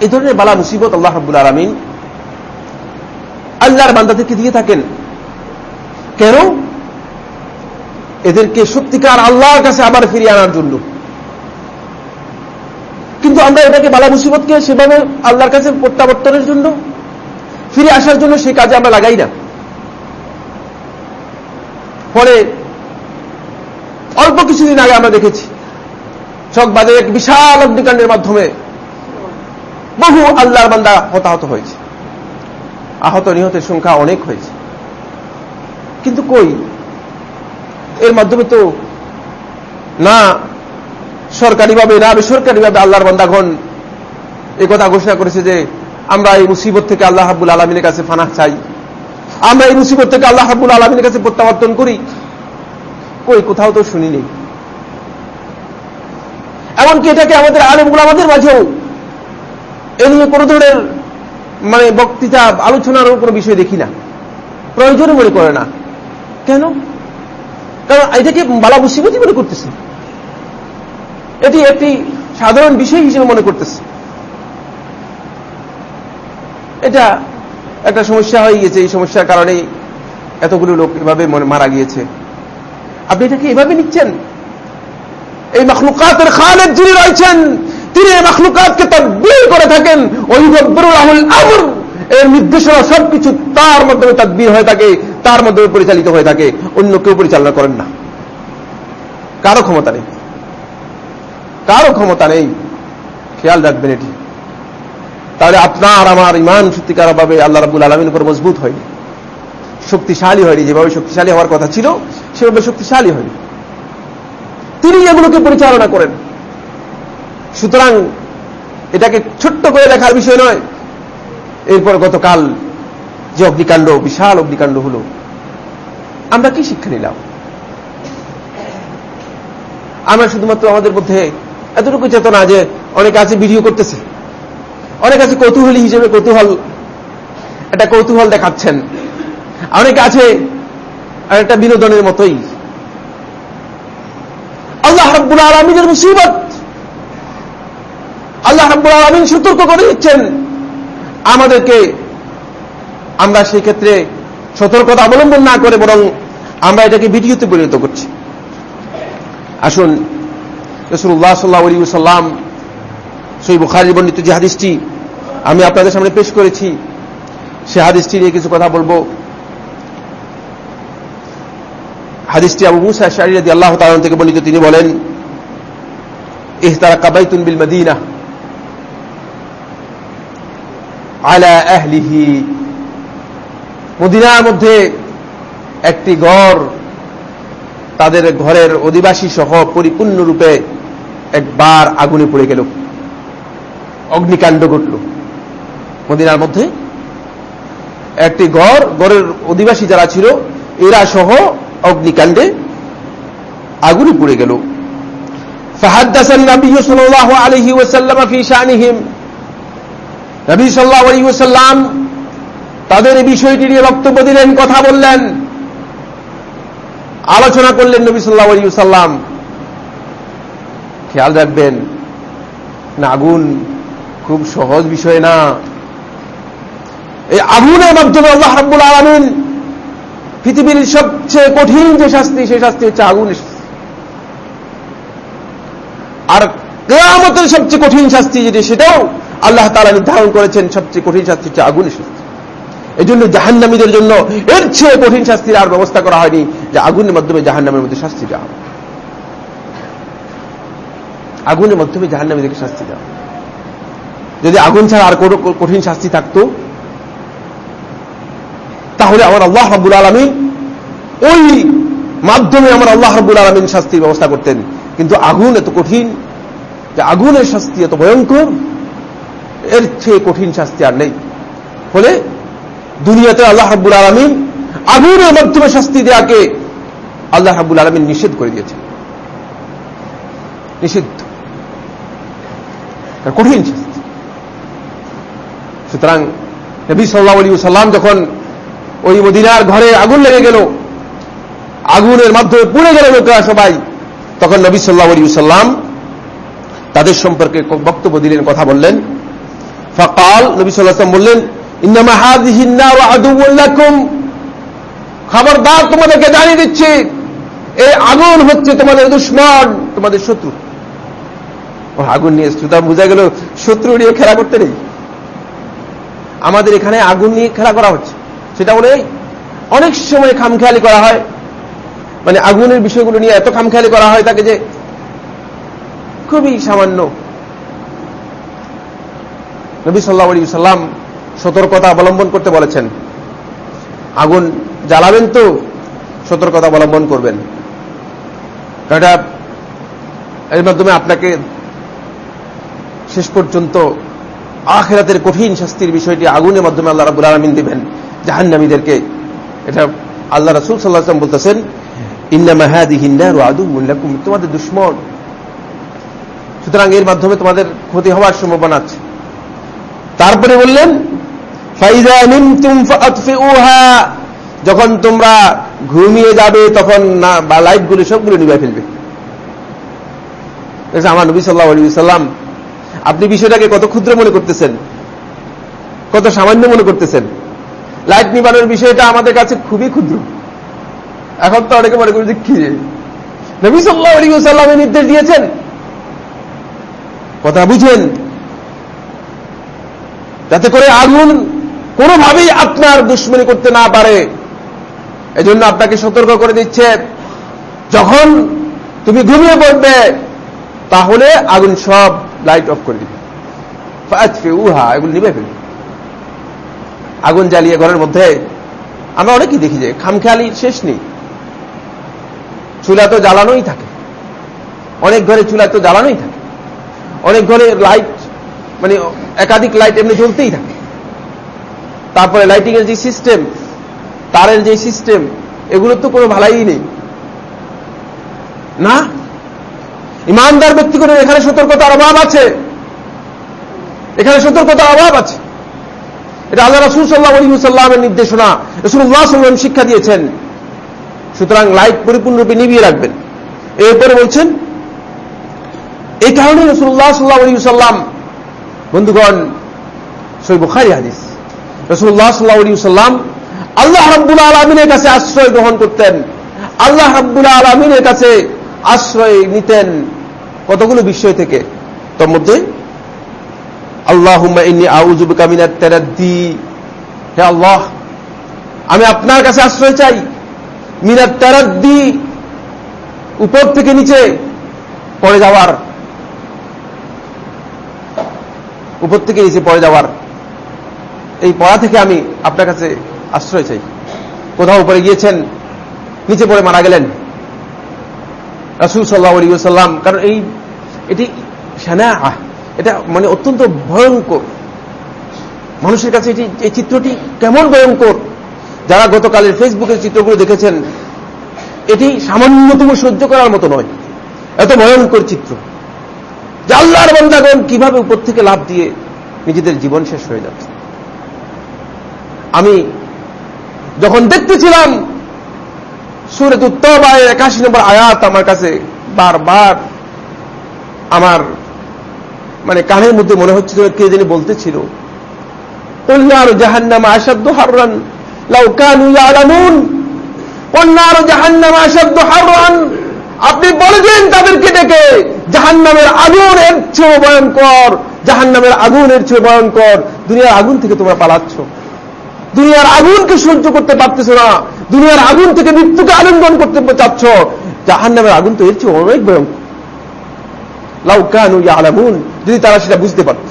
এই ধরনের বালা মুসিবত আল্লাহ রাবুল আলমিন আল্লাহর বান্দাদেরকে দিয়ে থাকেন। কেন? এদেরকে সত্যিকার আল্লাহর কাছে আবার ফিরিয়ে আনার জন্য। কিন্তু আমরা এটাকে বালা মুসিবতকে সেভাবে আল্লাহর কাছে প্রত্যাবর্তনের জন্য ফিরে আসার জন্য সেই কাজে আমরা লাগাই না। ফলে অল্প কিছুদিন আগে আমরা দেখেছি চকবাদের এক বিশাল অগ্নিকাণ্ডের মাধ্যমে বহু আল্লাহর বান্দা হতাহত হয়েছে। আহত নিহতের সংখ্যা অনেক হয়েছে। কিন্তু কই? এর মাধ্যমে তো না সরকারিভাবে, না বেসরকারিভাবে আল্লাহর বান্দাগণ এ কথা ঘোষণা করেছে যে আমরা এই মুসিবত থেকে আল্লাহ হাবুল আলমিনের কাছে ফানা চাই। আমরা এই মুসিবত থেকে আল্লাহ হাবুল আলমিনের কাছে প্রত্যাবর্তন করি। কই, কোথাও তো শুনিনি এমনকি এটাকে আমাদের আলমগুলো আমাদের মাঝেও এ নিয়ে কোনো ধরনের মানে বক্তৃতা আলোচনার কোনো বিষয় দেখি না। প্রয়োজনে মনে করে না। কেন? কারণ এটাকে বালা মুসিবতই মনে করতেছে। এটি একটি সাধারণ বিষয় হিসেবে মনে করতেছে। এটা একটা সমস্যা হয়ে গিয়েছে, এই সমস্যার কারণে এতগুলো লোক এভাবে মারা গিয়েছে। আপনি এটাকে এভাবে নিচ্ছেন? এই মখলুকাতের খালেদ যিনি রয়েছেন, তিনি এই মখলুকাতকে তদ্বির করে থাকেন। ওই রব্বরুল আমর। এর নির্দেশনা সবকিছু তার মাধ্যমে তদ্বির হয়ে থাকে। তার মাধ্যমে পরিচালিত হয়ে থাকে, অন্য কেউ পরিচালনা করেন না। কারও ক্ষমতা নেই। কারও ক্ষমতা নেই। খেয়াল রাখবেন এটি। তাহলে আপনার, আমার ইমান সত্যিকারভাবে আল্লাহ রাবুল আলমীর উপর মজবুত হয়নি। শক্তিশালী হয়নি। যেভাবে শক্তিশালী হওয়ার কথা ছিল, সেভাবে শক্তিশালী হয়নি। তিনি এগুলোকে পরিচালনা করেন। সুতরাং এটাকে ছোট্ট করে দেখার বিষয় নয়। এরপর গতকাল যে অগ্নিকাণ্ড, বিশাল অগ্নিকাণ্ড হল। আমরা কি শিক্ষা নিলাম? আমরা শুধুমাত্র আমাদের মধ্যে এতটুকু চেতনা যে অনেক আছে ভিডিও করতেছে। অনেক আছে কৌতূহলী হিসেবে কৌতূহল, একটা কৌতূহল দেখাচ্ছেন। অনেকে আছে একটা বিনোদনের মতোই। আল্লাহ রব্বুল আলমিনের মুসিবত। আল্লাহ রব্বুল আলমিন সতর্ক করে দিচ্ছেন। আমাদেরকে আমরা সেই ক্ষেত্রে সতর্কতা অবলম্বন না করে বরং আমরা এটাকে ভিডিওতে পরিণত করছি। আসুন রসুল্লাহ সাল্লাহ আলী সাল্লাম সই বুখারি বর্ণিত যে হাদিসটি আমি আপনাদের সামনে পেশ করেছি, সে হাদিসটি নিয়ে কিছু কথা বলব। হাদিসটি আবু মুসা শাহরি রাদি আল্লাহ তালন থেকে বর্ণিত, তিনি বলেন ইহতারা কাবাইতুন বিল মদিনা আলা আহলিহি মদিনার মধ্যে একটি ঘর তাদের ঘরের অধিবাসী সহ পরিপূর্ণরূপে একবার আগুনে পড়ে গেল। অগ্নিকাণ্ড ঘটল মদিনার মধ্যে। একটি ঘর, ঘরের অধিবাসী যারা ছিল, এরা সহ অগ্নিকাণ্ডে আগুনে পড়ে গেল। ফাহাদ্দাসান নবী সাল্লাল্লাহু নবী সাল্লাল্লাহু তাদের এই বিষয়টি নিয়ে বক্তব্য দিলেন, কথা বললেন। আলোচনা করলেন নবী সাল্লাহ সাল্লাম খেয়াল রাখবেন না আগুন খুব সহজ বিষয় না। এই আগুনের মাধ্যমে আল্লাহ রাব্বুল আলমিন পৃথিবীর সবচেয়ে কঠিন যে শাস্তি, সেই শাস্তি হচ্ছে আগুন আর কেয়ামতের সবচেয়ে কঠিন শাস্তি যেটি, সেটাও আল্লাহ তালা নির্ধারণ করেছেন, সবচেয়ে কঠিন শাস্তি হচ্ছে আগুন শাস্তি। এই জন্য জাহান্নামীদের জন্য এর চেয়ে কঠিন শাস্তির আর ব্যবস্থা করা হয়নি যে আগুনের মাধ্যমে জাহান্নামের মধ্যে শাস্তি দেওয়া আগুনের মাধ্যমে জাহান্নামীদেরকে শাস্তি দেওয়া যদি আগুন ছাড়া আর কোনো কঠিন শাস্তি থাকত, তাহলে আমার আল্লাহ রাবুল আলমী ওই মাধ্যমে আমার আল্লাহ রাবুল আলমিন শাস্তির ব্যবস্থা করতেন। কিন্তু আগুন এত কঠিন, যে আগুনের শাস্তি এত ভয়ঙ্কর, এর চেয়ে কঠিন শাস্তি আর নেই। ফলে দুনিয়াতে আল্লাহ রাবুল আলমিন আগুনের মাধ্যমে শাস্তি দেওয়াকে আল্লাহ রাবুল আলমিন নিষেধ করে দিয়েছে নিষিদ্ধ। কঠিন শাস্তি। সুতরাং নবী সাল্লাহ আলী সাল্লাম যখন ওই মদিনার ঘরে আগুন লেগে গেল, আগুনের মাধ্যমে পুড়ে গেল লোকেরা সবাই, তখন নবী সাল্লাহ আলী সাল্লাম তাদের সম্পর্কে বক্তব্য দিলেন, কথা বললেন। ফকাল, নবী সাল্লাম বললেন খবরদার তোমাদেরকে জানিয়ে দিচ্ছে, এই আগুন হচ্ছে তোমাদের দুশ্মন, তোমাদের শত্রু। আগুন নিয়ে শ্রোতা বোঝা গেল, শত্রু নিয়ে খেলা করতে নেই। আমাদের এখানে আগুন নিয়ে খেলা করা হচ্ছে। সেটা হলে অনেক সময় খামখেয়ালি করা হয়। মানে আগুনের বিষয়গুলো নিয়ে এত খামখেয়ালি করা হয় তাকে যে খুবই সামান্য। নবী সাল্লাহ সাল্লাম সতর্কতা অবলম্বন করতে বলেছেন। আগুন জ্বালাবেন তো, সতর্কতা অবলম্বন করবেন। এটা এর মাধ্যমে আপনাকে শেষ পর্যন্ত আখেরাতের কঠিন শাস্তির বিষয়টি আগুনের মাধ্যমে আল্লাহ রাবুল আলমিন দিবেন, জাহান্নামীদেরকে। এটা আল্লাহ রাসুল সাল্লাহাম বলতেছেন তোমাদের দুশ্মন। সুতরাং এর মাধ্যমে তোমাদের ক্ষতি হওয়ার সম্ভাবনা আছে। তারপরে বললেন যখন তোমরা ঘুমিয়ে যাবে, তখন না, বা লাইটগুলো সবগুলো নিবে ফেলবে। আমার নবী সাল্লাহ আলী সাল্লাম আপনি বিষয়টাকে কত ক্ষুদ্র মনে করতেছেন? কত সামান্য মনে করতেছেন? লাইট নিবানোর বিষয়টা আমাদের কাছে খুবই ক্ষুদ্র। এখন তো অনেকে মনে করি যে কি? নবী সাল্লাহ আলী সাল্লামের নির্দেশ দিয়েছেন। কথা বুঝেন। যাতে করে আগুন কোনোভাবেই আপনার দুশ্মনী করতে না পারে। এজন্য আপনাকে সতর্ক করে দিচ্ছে। যখন তুমি ঘুমিয়ে পড়বে, তাহলে আগুন সব লাইট অফ করে দিবে। উহা এগুলো নিবে ফেলবে। আগুন জ্বালিয়ে ঘরের মধ্যে, আমরা অনেকেই দেখি যে খামখেয়ালি শেষ নেই। চুলা তো জ্বালানোই থাকে। অনেক ঘরে চুলা তো জ্বালানোই থাকে। অনেক ঘরে লাইট মানে একাধিক লাইট এমনি জ্বলতেই থাকে। তারপরে লাইটিং এর যে সিস্টেম তারের যে সিস্টেম এগুলোর তো কোনো ভালাই নেই। না? ইমানদার ব্যক্তি করে এখানে সতর্কতার অভাব আছে। এখানে সতর্কতার অভাব আছে। এটা আল্লাহ রাসুল সাল্লাহ আলী সাল্লামের নির্দেশনা। রসুল্লাহ সাল্লাম শিক্ষা দিয়েছেন। সুতরাং লাইট পরিপূর্ণরূপে নিবিয়ে রাখবেন। এরপরে বলছেন, এই কারণে রসুল্লাহ সাল্লাহ আলী সাল্লাম বন্ধুগণ, সই বুখারি হাদিস। রসুল্লাহ সাল্লাহ সাল্লাম আল্লাহ রাব্বুল আলমিনের কাছে আশ্রয় গ্রহণ করতেন। আল্লাহ রাব্বুল আলমিনের কাছে আশ্রয় নিতেন কতগুলো বিষয় থেকে? তোর মধ্যে আল্লাহ হে আল্লাহ, আমি আপনার কাছে আশ্রয় চাই। মিনার তেরাদ্দি, উপর থেকে নিচে পড়ে যাওয়ার। উপর থেকে নিচে পড়ে যাওয়ার। এই পড়া থেকে আমি আপনার কাছে আশ্রয় চাই। কোথাও উপরে গিয়েছেন, নিচে পড়ে মারা গেলেন। রাসুল সাল্লাহ আলী সাল্লাম কারণ এই, এটি সেনা এটা মানে অত্যন্ত ভয়ঙ্কর। মানুষের কাছে এটি, এই চিত্রটি কেমন ভয়ঙ্কর? যারা গতকালের ফেসবুকের চিত্রগুলো দেখেছেন, এটি সামান্যতম সহ্য করার মতো নয়। এত ভয়ঙ্কর চিত্র। যে আল্লাহর বন্দাগণ কীভাবে উপর থেকে লাভ দিয়ে নিজেদের জীবন শেষ হয়ে যাচ্ছে। আমি যখন দেখতেছিলাম সুরেত উত্তবায়ের একাশি নম্বর আয়াত আমার কাছে বারবার আমার মানে কানের মধ্যে মনে হচ্ছিল, কে জানি বলতেছিল। কন্যার জাহান্নামা আসাদ্দ হারান লাউকানু ইয়ালামুন। কন্যার জাহান্নামা আসাদ্দ হারান আপনি বলেছেন তাদেরকে ডেকে জাহান্নামের আগুন এর চেয়ে ভয়ঙ্কর, জাহান্নামের আগুন এর চেয়ে ভয়ঙ্কর, দুনিয়ার আগুন থেকে তোমরা পালাচ্ছ। দুনিয়ার আগুনকে সহ্য করতে পারতেছ না। দুনিয়ার আগুন থেকে মৃত্যুকে আলিঙ্গন করতে চাচ্ছ। জাহান্নামের আগুন তো এর চেয়ে অনেক ভয়ঙ্কর। লাউকানু ইয়ালামুন, যদি তারা সেটা বুঝতে পারত।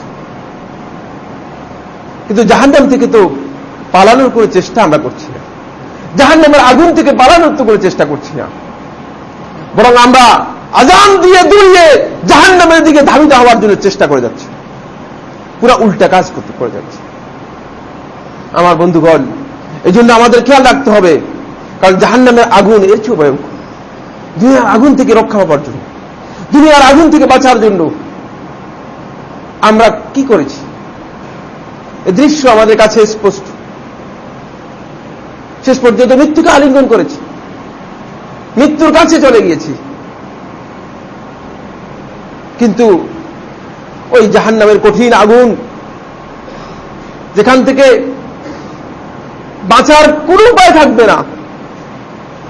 কিন্তু জাহান্নাম থেকে তো পালানোর করে চেষ্টা আমরা করছি না। জাহান্নামের আগুন থেকে পালানোর তো করে চেষ্টা করছি না। বরং আমরা আজান দিয়ে দুলিয়ে জাহান্নামের দিকে ধাবিত হওয়ার জন্য চেষ্টা করে যাচ্ছি। পুরা উল্টা কাজ করতে করে যাচ্ছে। আমার বন্ধুগণ এই জন্য আমাদের খেয়াল রাখতে হবে, কারণ জাহান্নামের আগুন এর চেয়ে ভয়ঙ্কর। দুনিয়ার আগুন থেকে রক্ষা পাবার জন্য, দুনিয়ার আগুন থেকে বাঁচার জন্য আমরা কি করেছি? এই দৃশ্য আমাদের কাছে স্পষ্ট। শেষ পর্যন্ত মৃত্যুকে আলিঙ্গন করেছি। মৃত্যুর কাছে চলে গিয়েছি। কিন্তু ওই জাহান নামের কঠিন আগুন যেখান থেকে বাঁচার কোন উপায় থাকবে না।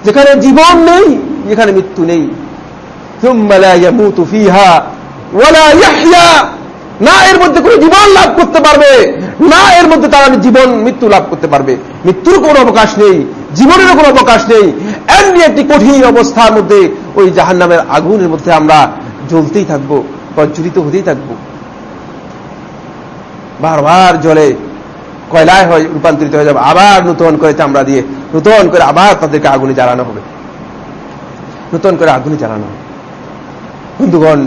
যেখানে জীবন নেই যেখানে মৃত্যু নেই। না এর মধ্যে কোনো জীবন লাভ করতে পারবে। না এর মধ্যে তারা জীবন, মৃত্যু লাভ করতে পারবে। মৃত্যুর কোনো অবকাশ নেই, জীবনেরও কোনো অবকাশ নেই। এমনি একটি কঠিন অবস্থার মধ্যে ওই জাহান নামের আগুনের মধ্যে আমরা জ্বলতেই থাকব, প্রজ্বলিত হতেই থাকব। বারবার জলে কয়লায় হয়, রূপান্তরিত হয়ে যাবে। আবার নূতন করে চামড়া দিয়ে, নূতন করে আবার তাদেরকে আগুনে জ্বালানো হবে। নূতন করে আগুনে জ্বালানো হবে। বন্ধুগণ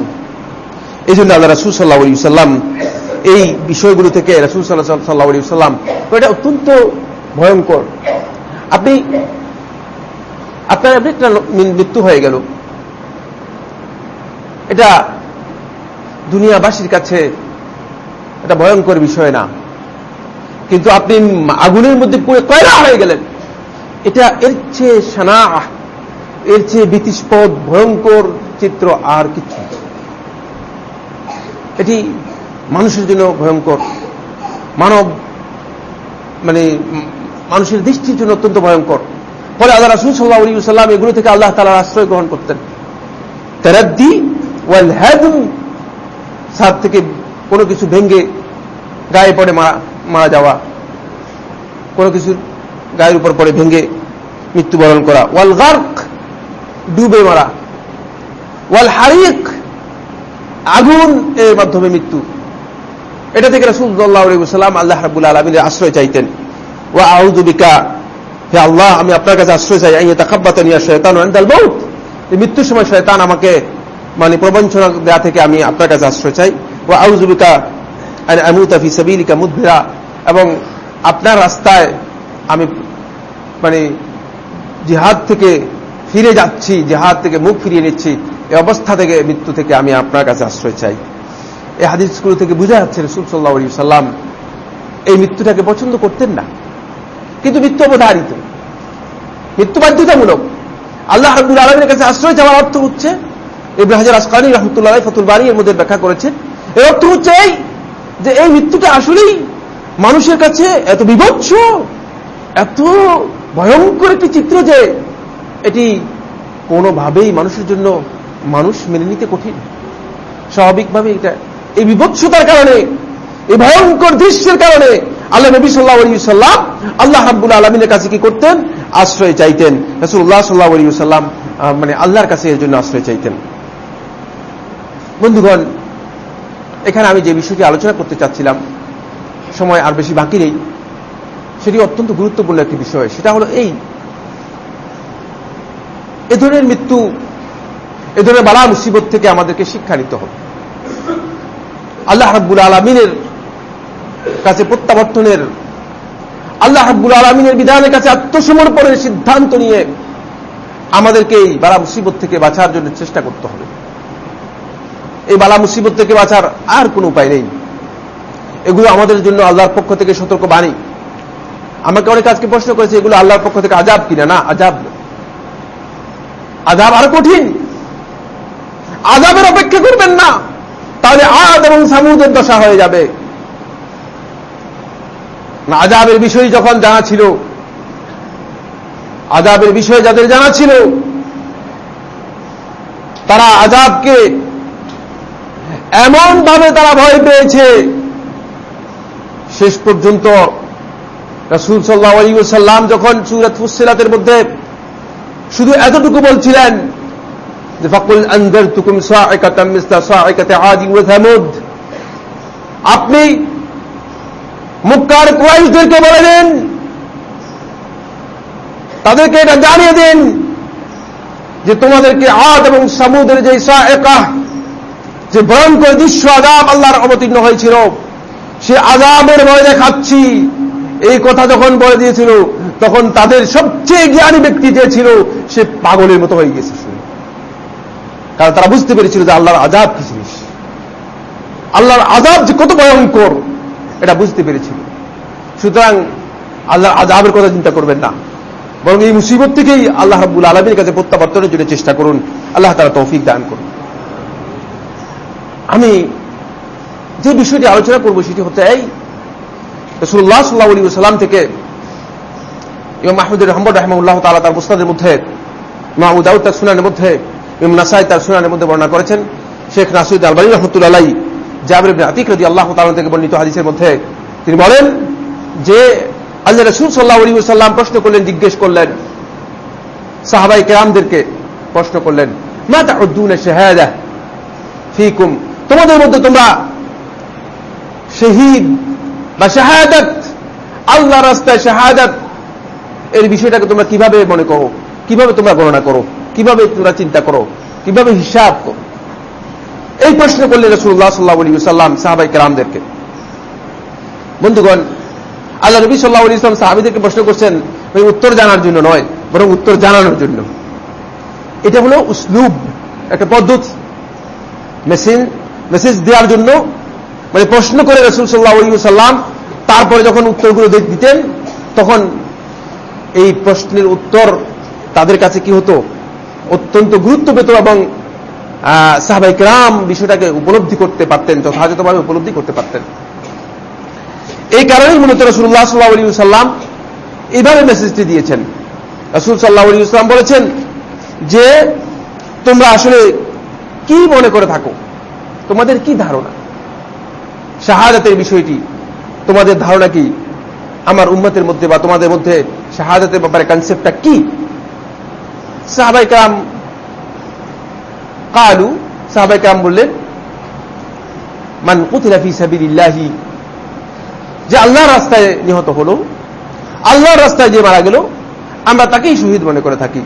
এই জন্য আল্লাহ রাসুল সাল্লাহ সাল্লাম এই বিষয়গুলো থেকে রাসুল সাল্লাহ সাল্লাহ সাল্লাম এটা অত্যন্ত ভয়ঙ্কর। আপনি, আপনার আপনি একটা মৃত্যু হয়ে গেল। এটা দুনিয়াবাসীর কাছে এটা ভয়ঙ্কর বিষয় না। কিন্তু আপনি আগুনের মধ্যে পুরো কয়লা হয়ে গেলেন। এটা এর চেয়ে সানা এর চেয়ে বিতিস্পদ, ভয়ঙ্কর চিত্র আর কিছু এটি মানুষের জন্য ভয়ঙ্কর, মানব মানে মানুষের দৃষ্টির জন্য অত্যন্ত ভয়ঙ্কর। ফলে আল্লাহ রাসুল সাল্লাহ আলী সাল্লাম এগুলো থেকে আল্লাহ তালার আশ্রয় গ্রহণ করতেন। তেরাদ্দি ওয়াল হ্যাদুম সাত থেকে কোনো কিছু ভেঙ্গে গায়ে পড়ে মারা। মারা যাওয়া, কোনো কিছু গায়ের উপর পড়ে ভেঙ্গে মৃত্যুবরণ করা। ওয়াল গার্ক, ডুবে মারা। ওয়াল হারিক, আগুন এর মাধ্যমে মৃত্যু। এটা থেকে রসুল্লাহাম আল্লাহ রাবুল আলমিনের আশ্রয় চাইতেন। ও আউদুবিকা হে আল্লাহ, আমি আপনার কাছে আশ্রয় চাই আইয়া তাকাব্বাত নিয়ে শয়তান আন্দাল এই মৃত্যুর সময় শয়তান আমাকে মানে প্রবঞ্চনা দেওয়া থেকে আমি আপনার কাছে আশ্রয় চাই। ও আউজুবিকা আমুতাফি সাবিলিকা মুদ্রা এবং আপনার রাস্তায় আমি মানে জিহাদ থেকে ফিরে যাচ্ছি, জিহাদ থেকে মুখ ফিরিয়ে নিচ্ছি, এই অবস্থা থেকে, মৃত্যু থেকে আমি আপনার কাছে আশ্রয় চাই। এই হাদিসগুলো থেকে বোঝা যাচ্ছে রসুল সাল্লাহ আলী সাল্লাম এই মৃত্যুটাকে পছন্দ করতেন না। কিন্তু মৃত্যু অবধারিত। মৃত্যু বাধ্যতামূলক। আল্লাহ হাবুল আলমের কাছে আশ্রয় যাওয়ার অর্থ হচ্ছে ইব্রাহ হাজার আসকানি রহমতুল্লাহ ফতুল বাড়ি এর মধ্যে ব্যাখ্যা করেছেন, এর অর্থ হচ্ছে এই যে এই মৃত্যুটা আসলেই মানুষের কাছে এত বিভৎস, এত ভয়ঙ্কর একটি চিত্র যে এটি কোনোভাবেই মানুষের জন্য মানুষ মেনে নিতে কঠিন। স্বাভাবিকভাবে এটা, এই বিভৎসতার কারণে, এই ভয়ঙ্কর দৃশ্যের কারণে আল্লাহ নবী সাল্লাহ আলী সাল্লাম আল্লাহ হাব্বুল আলমিনের কাছে কি করতেন? আশ্রয় চাইতেন। রসুল্লাহ সাল্লাহ আলী সাল্লাম মানে আল্লাহর কাছে এর জন্য আশ্রয় চাইতেন। বন্ধুগণ এখানে আমি যে বিষয়টি আলোচনা করতে চাচ্ছিলাম, সময় আর বেশি বাকি নেই, সেটি অত্যন্ত গুরুত্বপূর্ণ একটি বিষয়। সেটা হলো এই, এ ধরনের মৃত্যু, এ ধরনের বালা মুসিবত থেকে আমাদেরকে শিক্ষা নিতে হবে। আল্লাহ হাব্বুল আলমিনের কাছে প্রত্যাবর্তনের, আল্লাহ হাব্বুল আলমিনের বিধানের কাছে আত্মসমর্পণের সিদ্ধান্ত নিয়ে আমাদেরকে এই বালা মুসিবত থেকে বাঁচার জন্য চেষ্টা করতে হবে। এই বালা মুসিবত থেকে বাঁচার আর কোনো উপায় নেই। এগুলো আমাদের জন্য আল্লাহর পক্ষ থেকে সতর্ক বাণী আমাকে অনেক আজকে প্রশ্ন করেছে, এগুলো আল্লাহর পক্ষ থেকে আজাব কিনা না? আজাব আজাব আরও কঠিন। আজাবের অপেক্ষা করবেন না। তাহলে আদ এবং সামুদের দশা হয়ে যাবে। আজাবের বিষয় যখন জানা ছিল আজাবের বিষয়ে যাদের জানা ছিল, তারা আজাবকে এমন ভাবে তারা ভয় পেয়েছে। শেষ পর্যন্ত রসুল সাল্লাহ সাল্লাম যখন সুরত ফুসিলাতের মধ্যে শুধু এতটুকু বলছিলেন যে, ফকুল আন্দর তুকুম আপনি মুক্কার কুয়াইশদেরকে বলে দেন, তাদেরকে এটা জানিয়ে দিন যে, তোমাদেরকে আদ এবং সামুদের যে সাহেকাহ যে ভয়ঙ্কর দৃশ্য আজাব আল্লাহর অবতীর্ণ হয়েছিল। সে আজাবের ভয় দেখাচ্ছি। এই কথা যখন বলে দিয়েছিল, তখন তাদের সবচেয়ে জ্ঞানী ব্যক্তি যে ছিল, সে পাগলের মতো হয়ে গেছে কারণ তারা বুঝতে পেরেছিল যে আল্লাহর আজাব কি জিনিস। আল্লাহর আজাব যে কত ভয়ঙ্কর, এটা বুঝতে পেরেছিল। সুতরাং আল্লাহর আজাবের কথা চিন্তা করবেন না। বরং এই মুসিবত থেকেই আল্লাহ রাবুল আলমীর কাছে প্রত্যাবর্তনের জন্য চেষ্টা করুন। আল্লাহ তারা তৌফিক দান করুন। আমি যে বিষয়টি আলোচনা করব সেটি হচ্ছে এই রসুল্লাহ সাল্লাহ আলী সাল্লাম থেকে ইমাম মাহমুদুর রহমদ রহমুল্লাহ তালা তার মুস্তাদের মধ্যে মাহমুদ দাউদ তার সুনানের মধ্যে, ইমাম নাসাই তার সুনানের মধ্যে বর্ণনা করেছেন। শেখ নাসুদ আলবানী রহমতুল্লাহ জাবির আতিক রদি আল্লাহ তালা থেকে বর্ণিত হাদিসের মধ্যে তিনি বলেন যে, আল্লাহ রসুল সাল্লাহ আলী সাল্লাম প্রশ্ন করলেন, জিজ্ঞেস করলেন সাহাবাই কেরামদেরকে প্রশ্ন করলেন, মা তা উদ্দুন শেহাদা ফিকুম তোমাদের মধ্যে তোমরা শহীদ বা শাহাদাত, আল্লাহ রাস্তায় শাহাদাত, এর বিষয়টাকে তোমরা কীভাবে মনে করো? কীভাবে তোমরা গণনা করো? কীভাবে তোমরা চিন্তা করো? কীভাবে হিসাব করো? এই প্রশ্ন করলেন রসুল্লাহ সাল্লাহ আলী সাল্লাম সাহাবাই কেরামদেরকে, বন্ধুগণ, আল্লাহ নবী সাল্লাহ আলী ইসলাম সাহাবিদেরকে প্রশ্ন করছেন ওই উত্তর জানার জন্য নয়, বরং উত্তর জানানোর জন্য। এটা হলো উসলুব, একটা পদ্ধতি। মেসেজ মেসেজ দেওয়ার জন্য মানে প্রশ্ন করে রসুল সাল্লাহ সাল্লাম তারপরে যখন উত্তরগুলো দিতেন, তখন এই প্রশ্নের উত্তর তাদের কাছে কি হতো? অত্যন্ত গুরুত্ব পেত এবং সাহাবাইক রাম বিষয়টাকে উপলব্ধি করতে পারতেন, যথাযথভাবে উপলব্ধি করতে পারতেন। এই কারণেই মূলত রসুল্লাহ সাল্লাহ আলী সাল্লাম এইভাবে মেসেজটি দিয়েছেন। রসুল সাল্লাহ আলী ইসলাম বলেছেন যে, তোমরা আসলে কি মনে করে থাকো? তোমাদের কি ধারণা? শাহাদাতের বিষয়টি, তোমাদের ধারণা কি? আমার উম্মতের মধ্যে বা তোমাদের মধ্যে শাহাদাতের ব্যাপারে কনসেপ্টটা কি? সাহাবাই কাম কালু সাহাবাই কাম বললেন, মান কুতিলাফি সাবিল্লাহি যে আল্লাহর রাস্তায় নিহত হল, আল্লাহর রাস্তায় যে মারা গেল, আমরা তাকেই শহীদ মনে করে থাকি।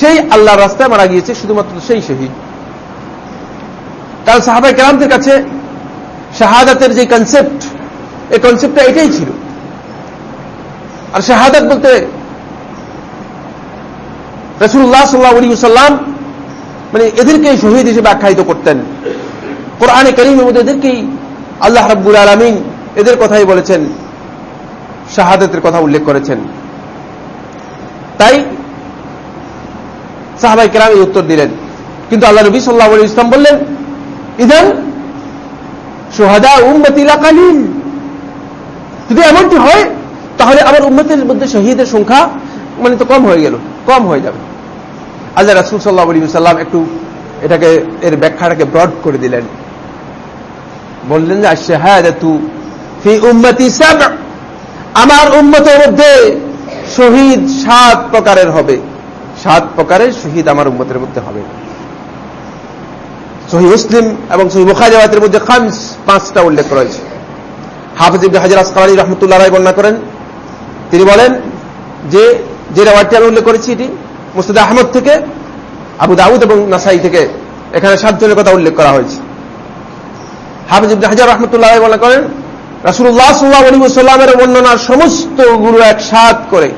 সেই আল্লাহর রাস্তায় মারা গিয়েছে, শুধুমাত্র সেই শহীদ। কারণ সাহাবাই কেরামদের কাছে শাহাদাতের যে কনসেপ্ট এই কনসেপ্টটা এটাই ছিল। আর শাহাদাত বলতে রসুল্লাহ সাল্লাহ আলী সাল্লাম মানে এদেরকেই শহীদ হিসেবে আখ্যায়িত করতেন। কোরআনে করিমের মধ্যে এদেরকেই আল্লাহ রাব্বুল আলমিন এদের কথাই বলেছেন, শাহাদাতের কথা উল্লেখ করেছেন। তাই সাহাবাই কেরাম উত্তর দিলেন। কিন্তু আল্লাহ নবী সাল্লাহ আলী ইসলাম বললেন ইদেন সোহাদা উম্মতিলা কালিল। যদি এমনটি হয়, তাহলে আমার উন্মতের মধ্যে শহীদের সংখ্যা মানে তো কম হয়ে গেল, কম হয়ে যাবে। আল্লাহ রাসুল সাল্লাহ আলী সাল্লাম একটু এটাকে, এর ব্যাখ্যাটাকে ব্রড করে দিলেন। বললেন যে শাহাদাতু ফি উম্মতি সাব। আমার উম্মতের মধ্যে শহীদ সাত প্রকারের হবে। সাত প্রকারের শহীদ আমার উম্মতের মধ্যে হবে। সহি মুসলিম এবং সহি মুখাজাবাতের মধ্যে খামস পাঁচটা উল্লেখ রয়েছে। হাফিজ ইবনে হাজার আসকালানি রহমতুল্লাহ রায় বর্ণনা করেন, তিনি বলেন যে যে রেওয়াজটি আমি উল্লেখ করেছি এটি মুস্তাদ আহমদ থেকে, আবু দাউদ এবং নাসাই থেকে এখানে সাতজনের কথা উল্লেখ করা হয়েছে। হাফিজ ইবনে হাজার রহমতুল্লাহ রায় বর্ণনা করেন রাসুল্লাহ সাল্লাহ আলী সাল্লামের বর্ণনার সমস্ত গুরু একসাথ করে,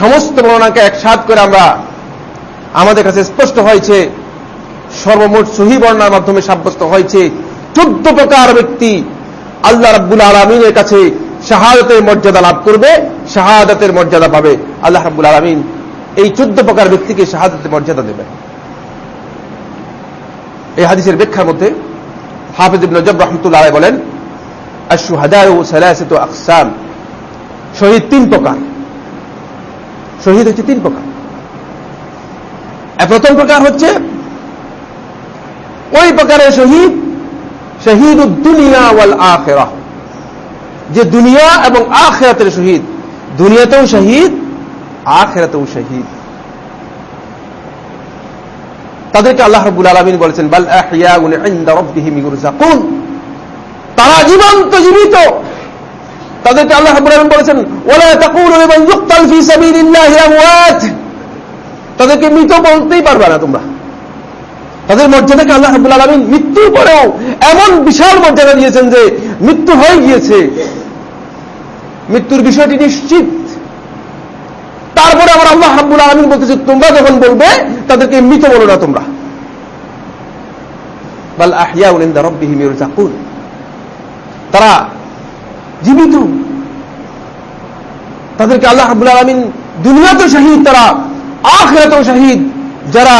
সমস্ত বর্ণনাকে একসাথ করে আমরা আমাদের কাছে স্পষ্ট হয়েছে সর্বমোট সহি বর্ণার মাধ্যমে সাব্যস্ত হয়েছে। চোদ্দ প্রকার ব্যক্তি আল্লাহ রাব্বুল আলমিনের কাছে শাহাদতের মর্যাদা লাভ করবে, শাহাদতের মর্যাদা পাবে আল্লাহ রাব্বুল আলমিন। এই চোদ্দ প্রকার ব্যক্তিকে শাহাদতের মর্যাদা দেবে এই হাদিসের ব্যাখ্যার মধ্যে হাফিজ নজব রহমতুল্লাহ বলেন আকসাম। শহীদ তিন প্রকার। শহীদ হচ্ছে তিন প্রকার। প্রথম প্রকার হচ্ছে ওই প্রকারের শহীদ শহীদ উদ্দুনিয়া ওয়াল আখেরা যে দুনিয়া এবং আখেরাতের শহীদ, দুনিয়াতেও শহীদ, আখেরাতেও শহীদ। তাদেরকে আল্লাহ রব্বুল আলমিন বলেছেন, বাল রব্বিহিম তারা জীবন্ত, জীবিত। তাদেরকে আল্লাহ রব্বুল আলমিন বলেছেন ওলা তাকুলু লিমান ইউক্তাল তাদেরকে মৃত বলতেই পারবে না তোমরা। তাদের মর্যাদাকে আল্লাহ রাবুল আলমিন মৃত্যুর পরেও এমন বিশাল মর্যাদা দিয়েছেন যে মৃত্যু হয়ে গিয়েছে। মৃত্যুর বিষয়টি নিশ্চিত। তারপরে আমার আল্লাহ হাবুল আলমিন বলতেছে, তোমরা যখন বলবে, তাদেরকে মৃত বলো না তোমরা। তারা জীবিত। তাদেরকে আল্লাহ হাবুল আলমিন দুনিয়াতেও শহীদ, তারা আখেরাতেও শহীদ। যারা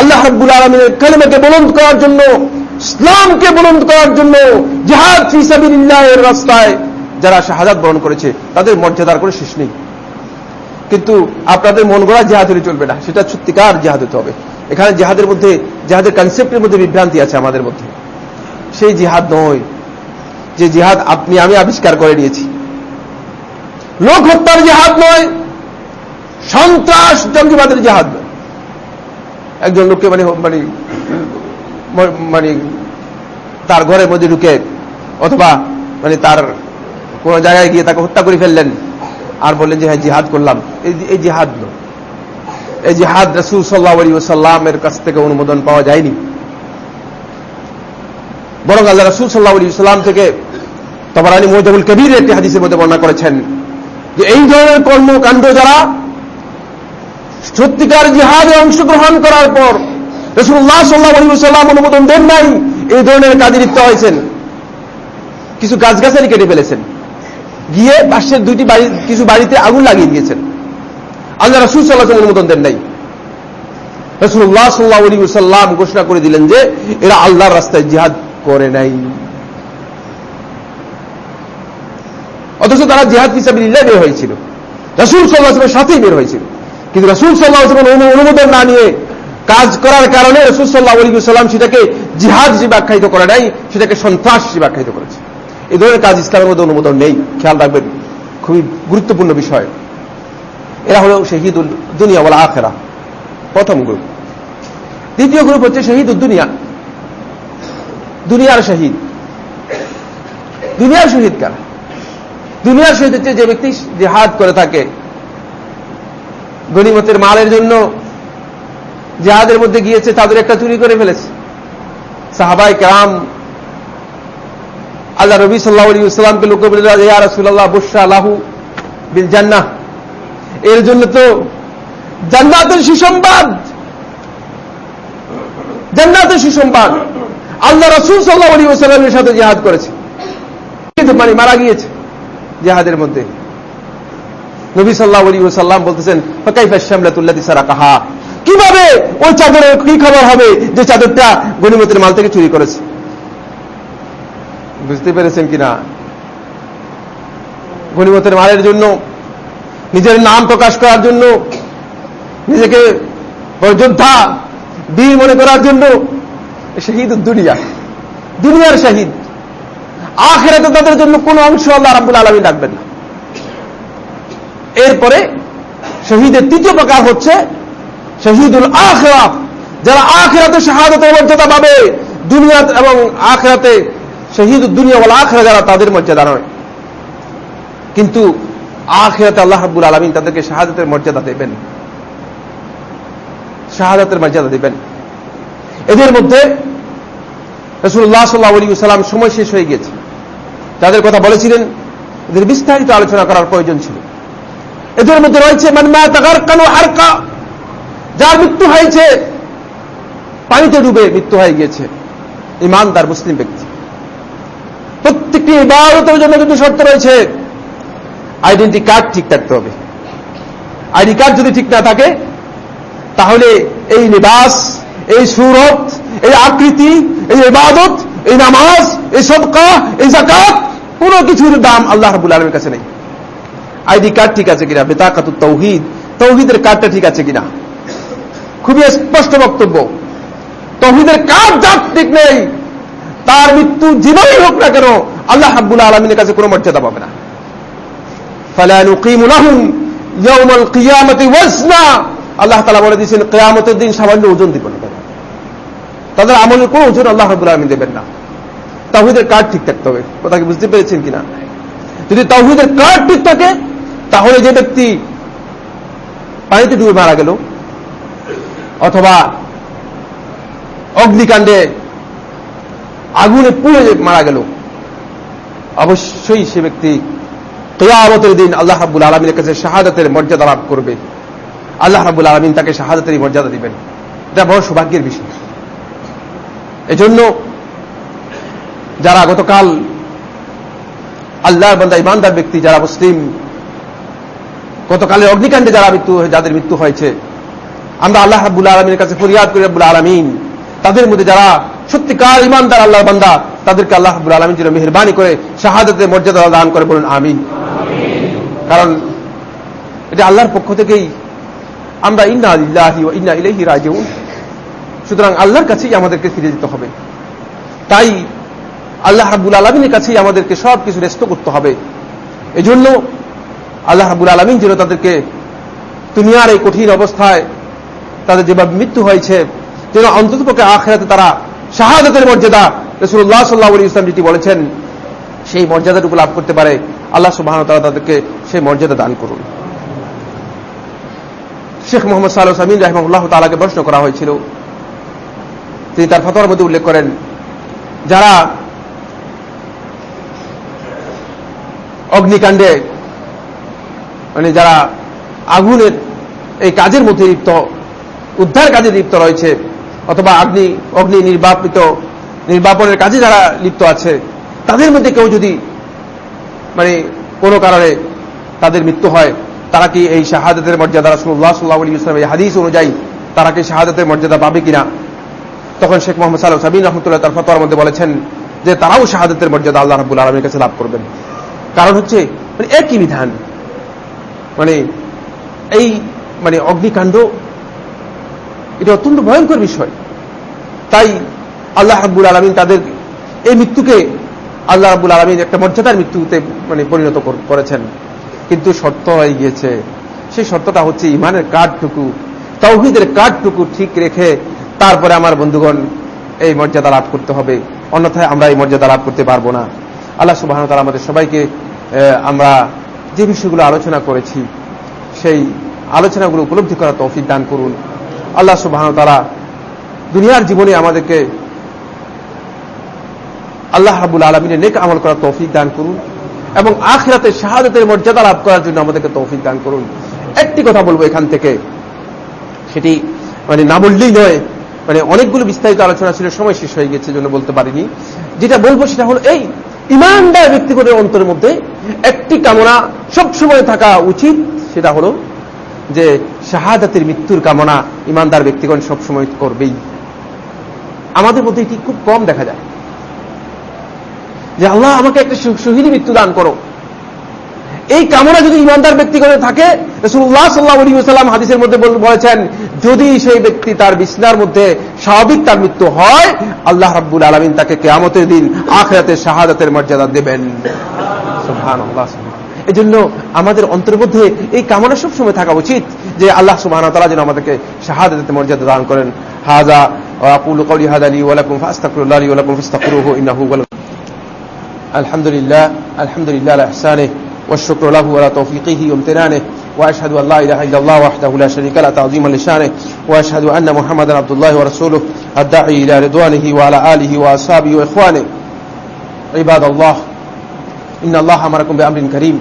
আল্লাহ রব্বুল আলমিনের কালিমাকে বলন্দ করার জন্য, ইসলামকে বলন্দ করার জন্য জাহাদ ফিসাবিল্লাহের রাস্তায় যারা শাহাদাত বরণ করেছে, তাদের মর্যাদার করে শেষ নেই। কিন্তু আপনাদের মন গড়া জেহাদ হলে চলবে না, সেটা সত্যিকার জেহাদ হতে হবে। এখানে জেহাদের মধ্যে, জেহাদের কনসেপ্টের মধ্যে বিভ্রান্তি আছে আমাদের মধ্যে। সেই জিহাদ নয়, যে জিহাদ আপনি, আমি আবিষ্কার করে নিয়েছি। লোক হত্যার জেহাদ নয় সন্ত্রাস, জঙ্গিবাদের জেহাদ। একজন লোককে মানে মানে মানে তার ঘরের মধ্যে ঢুকে অথবা মানে তার কোন জায়গায় গিয়ে তাকে হত্যা করে ফেললেন আর বললেন যে হ্যাঁ জিহাদ করলাম। এই জিহাদ এই জিহাদ রসুল সাল্লাহ আলী সাল্লামের কাছ থেকে অনুমোদন পাওয়া যায়নি। বরং আল্লাহ রসুল সাল্লাহ আলী সাল্লাম থেকে তবরানি মোজাবুল কবির একটি হাদিসের মধ্যে বর্ণনা করেছেন যে, এই ধরনের কর্মকাণ্ড যারা সত্যিকার জিহাদে অংশগ্রহণ করার পর রসুল্লাহ সাল্লাহ সাল্লাম অনুমোদন দেন নাই, এই ধরনের কাজে লিপ্ত হয়েছেন। কিছু গাছগাছালি কেটে ফেলেছেন। গিয়ে পাশের দুইটি বাড়ি, কিছু বাড়িতে আগুন লাগিয়ে দিয়েছেন। আল্লাহ রসুল সাল্লাহ অনুমোদন দেন নাই। রসুল্লাহ সাল্লাহ আলী সাল্লাম ঘোষণা করে দিলেন যে, এরা আল্লাহর রাস্তায় জিহাদ করে নাই। অথচ তারা জিহাদ হিসাবে বের হয়েছিল। রসুল সাল্লাহ সাথেই বের হয়েছিল। কিন্তু রসুল সাল্লাহ অনুমোদন না নিয়ে কাজ করার কারণে রসুল সাল্লাহ আলী সাল্লাম সেটাকে জিহাদ হিসেবে আখ্যায়িত করা নাই, সেটাকে সন্ত্রাস হিসেবে আখ্যায়িত করেছে। এই ধরনের কাজ ইসলামের মধ্যে অনুমোদন নেই। খেয়াল রাখবেন, খুবই গুরুত্বপূর্ণ বিষয়। এরা হল শহীদুল দুনিয়া বলা আখেরা, প্রথম গ্রুপ। দ্বিতীয় গ্রুপ হচ্ছে শহীদুল দুনিয়া। দুনিয়ার শহীদ। দুনিয়ার শহীদ কারা? দুনিয়ার শহীদ হচ্ছে যে ব্যক্তি জেহাদ করে থাকে গণিমতের মালের জন্য জেহাদের মধ্যে গিয়েছে, তাদের একটা চুরি করে ফেলেছে। সাহাবাই কাম আল্লাহ রবি সাল্লাহ আলী ইসলামকে লোক বলে ইয়া রসুল্লাহ আল্লাহু বিল জান্না এর জন্য তো জান্নাতের সুসংবাদ জান্নাতের সুসংবাদ। আল্লাহ রসুল সাল্লাহ আলী ওসালামের সাথে জেহাদ করেছে। মানে মারা গিয়েছে জেহাদের মধ্যে। নবী সাল্লাহ আলী সাল্লাম বলতেছেন ফকাইফাশামলাতুল্লাতি সারা কাহা কীভাবে ওই চাদরের কি খবর হবে যে চাদরটা গণিমতের মাল থেকে চুরি করেছে? বুঝতে পেরেছেন কিনা? গণিমতের মালের জন্য, নিজের নাম প্রকাশ করার জন্য, নিজেকে যোদ্ধা, বীর মনে করার জন্য শহীদ দুনিয়া, দুনিয়ার শহীদ। আখেরাতে তাদের জন্য কোন অংশ আল্লাহ রাবুল আলমী রাখবেন না। এরপরে শহীদের তৃতীয় প্রকার হচ্ছে শহীদুল আখরা যারা আখেরাতে শাহাদতের মর্যাদা পাবে। দুনিয়া এবং আখেরাতে শহীদ দুনিয়া বলা আখরা যারা, তাদের মর্যাদা নয়। কিন্তু আখেরাতে আল্লাহ হাবুল আলমিন তাদেরকে শাহাদতের মর্যাদা দেবেন। শাহাদাতের মর্যাদা দেবেন। এদের মধ্যে রসুল্লাহ সাল্লাহ আলী সাল্লাম সময় শেষ হয়ে গিয়েছে। যাদের কথা বলেছিলেন, এদের বিস্তারিত আলোচনা করার প্রয়োজন ছিল। এদের মধ্যে রয়েছে মানমা তাকার কানো হারকা যার মৃত্যু হয়েছে, পানিতে ডুবে মৃত্যু হয়ে গিয়েছে, ইমানদার মুসলিম ব্যক্তি। প্রত্যেকটি ইবাদতের জন্য কিন্তু শর্ত রয়েছে, আইডেন্টি কার্ড ঠিক থাকতে হবে। আইডি কার্ড যদি ঠিক না থাকে, তাহলে এই নিবাস এই সুরত, এই আকৃতি, এই ইবাদত, এই নামাজ, এই সবকা এই জাকাত কোনো কিছুর দাম আল্লাহ রাবুল আলমের কাছে নেই। আইডি কার্ড ঠিক আছে কিনা? বেতাকাত তৌহিদ তৌহিদের কার্ডটা ঠিক আছে কিনা? খুবই স্পষ্ট বক্তব্য। তৌহিদের কার্ড যার ঠিক নেই। তার মৃত্যু জীবনই হোক না কেন, আল্লাহ হাব্বুল আলমিনের কাছে কোনো মর্যাদা পাবে না। আল্লাহ তালা বলে দিয়েছেন, কেয়ামতের দিন সামান্য ওজন দিব না তাদের আমলের কোন ওজন আল্লাহ হাবুল আলমী দেবেন না। তাহিদের কার্ড ঠিক থাকতে হবে। কোথাকে বুঝতে পেরেছেন কিনা? যদি তাহিদের কার্ড ঠিক থাকে তাহলে যে ব্যক্তি পানিতে ডুবে মারা গেল, অথবা অগ্নিকাণ্ডে আগুনে পুড়ে মারা গেল, অবশ্যই সে ব্যক্তি কেয়ামতের দিন আল্লাহ হাবুল আলমীর কাছে শাহাদাতের মর্যাদা লাভ করবে। আল্লাহ হাবুল আলমিন তাকে শাহাদাতের মর্যাদা দিবেন। এটা বড় সৌভাগ্যের বিষয়। এজন্য যারা গতকাল আল্লাহর বান্দা, ইমানদার ব্যক্তি, যারা মুসলিম গতকালের অগ্নিকাণ্ডে যারা মৃত্যু যাদের মৃত্যু হয়েছে, আমরা আল্লাহ রাবুল আলমীর কাছে ফরিয়াদ করি রাবুল আলমিন। তাদের মধ্যে যারা সত্যিকার ইমানদার আল্লাহ বান্দা, তাদেরকে আল্লাহ রাবুল আলমিন যেন মেহরবানি করে, শাহাদতের মর্যাদা দান করে বলুন, আমিন। কারণ এটা আল্লাহর পক্ষ থেকেই আমরা ইন্না আলিল্লাহি ও ইন্না ইলাইহি রাজিউন। সুতরাং আল্লাহর কাছেই আমাদেরকে ফিরে যেতে হবে। তাই আল্লাহ হাবুল আলমিনের কাছেই আমাদেরকে সব কিছু রেস্ত করতে হবে। এজন্য আল্লাহ হাবুল আলমিন যেন তাদেরকে দুনিয়ার এই কঠিন অবস্থায় তাদের যেভাবে মৃত্যু হয়েছে, যেন অন্ততপক্ষে আখেরাতে তারা শাহাদতের মর্যাদা রসুল্লাহ সাল্লাহ আলী ইসলাম যেটি বলেছেন, সেই মর্যাদাটুকু লাভ করতে পারে। আল্লাহ সুবাহ তারা তাদেরকে সেই মর্যাদা দান করুন। শেখ মোহাম্মদ সাল্লাহ সামিন রহমুল্লাহ তালাকে প্রশ্ন করা হয়েছিল। তিনি তার ফতোয়ার মধ্যে উল্লেখ করেন, যারা অগ্নিকাণ্ডে মানে যারা আগুনের এই কাজের মধ্যে লিপ্ত, উদ্ধার কাজে লিপ্ত রয়েছে, অথবা অগ্নি অগ্নি নির্বাপিত, নির্বাপনের কাজে যারা লিপ্ত আছে, তাদের মধ্যে কেউ যদি মানে কোনো কারণে তাদের মৃত্যু হয়, তারা কি এই শাহাদতের মর্যাদা রাসুল্লাহ সাল্লাহ আলী ইসলাম এই হাদিস অনুযায়ী তারা কি শাহাদতের মর্যাদা পাবে কিনা? তখন শেখ মোহাম্মদ সাল্লাহ সাবিন রহমতুল্লাহ তার ফতোয়ার মধ্যে বলেছেন যে তারাও শাহাদতের মর্যাদা আল্লাহ রাবুল আলমীর কাছে লাভ করবেন। কারণ হচ্ছে মানে একই বিধান। মানে এই মানে অগ্নিকাণ্ড, এটা অত্যন্ত ভয়ঙ্কর বিষয়। তাই আল্লাহ রাবুল আলমিন তাদের এই মৃত্যুকে আল্লাহ রাবুল আলমিন একটা মর্যাদার মৃত্যুতে মানে পরিণত করেছেন। কিন্তু শর্ত হয়ে গিয়েছে, সেই শর্তটা হচ্ছে ইমানের কার্ডটুকু তৌহিদের কাঠটুকু ঠিক রেখে তারপরে আমার বন্ধুগণ এই মর্যাদা লাভ করতে হবে। অন্যথায় আমরা এই মর্যাদা লাভ করতে পারব না। আল্লাহ সুবাহ আমাদের সবাইকে আমরা যে বিষয়গুলো আলোচনা করেছি, সেই আলোচনাগুলো উপলব্ধি করা তৌফিক দান করুন। আল্লাহ সুবাহ তারা দুনিয়ার জীবনে আমাদেরকে আল্লাহ রাবুল আলমিনের নেক আমল করা তৌফিক দান করুন এবং আখরাতে শাহাদতের মর্যাদা লাভ করার জন্য আমাদেরকে তৌফিক দান করুন। একটি কথা বলব এখান থেকে, সেটি মানে না বললেই নয় মানে অনেকগুলো বিস্তারিত আলোচনা ছিল, সময় শেষ হয়ে গেছে জন্য বলতে পারিনি। যেটা বলব সেটা হলো এই ইমানদার ব্যক্তিগত অন্তরের মধ্যে একটি কামনা সবসময় থাকা উচিত, সেটা হলো যে শাহাদাতের মৃত্যুর কামনা ইমানদার ব্যক্তিগণ সবসময় করবেই। আমাদের মধ্যে এটি খুব কম দেখা যায়। যে আল্লাহ আমাকে একটা শহীদ মৃত্যু দান করো। এই কামনা যদি ইমানদার ব্যক্তি করে থাকে রসুল্লাহ সাল্লাহ আলী সাল্লাম হাদিসের মধ্যে বলেছেন, যদি সেই ব্যক্তি তার বিছনার মধ্যে স্বাভাবিক তার মৃত্যু হয়, আল্লাহ রাব্বুল আলমিন তাকে কেয়ামতের দিন আখরাতে শাহাদাতের মর্যাদা দেবেন। এই জন্য আমাদের অন্তর মধ্যে এই কামনা সবসময় থাকা উচিত যে আল্লাহ সুবাহ তালা যেন আমাদেরকে শাহাদাতের মর্যাদা দান করেন। হাজা আকুল কৌলি হাজা আলী ওয়ালাকুম ফাস্তাকুল্লাহ আলী ওয়ালাকুম আলহামদুলিল্লাহ আলহামদুলিল্লাহ আহসানে والشكر له على توفيقه وامتنانه وأشهد أن لا إله إلا الله وحده لا شريك له تعظيما لشانه وأشهد أن محمدا عبد الله ورسوله الداعي إلى رضوانه وعلى آله وأصحابه وإخوانه. عباد الله إن الله أمركم بأمر كريم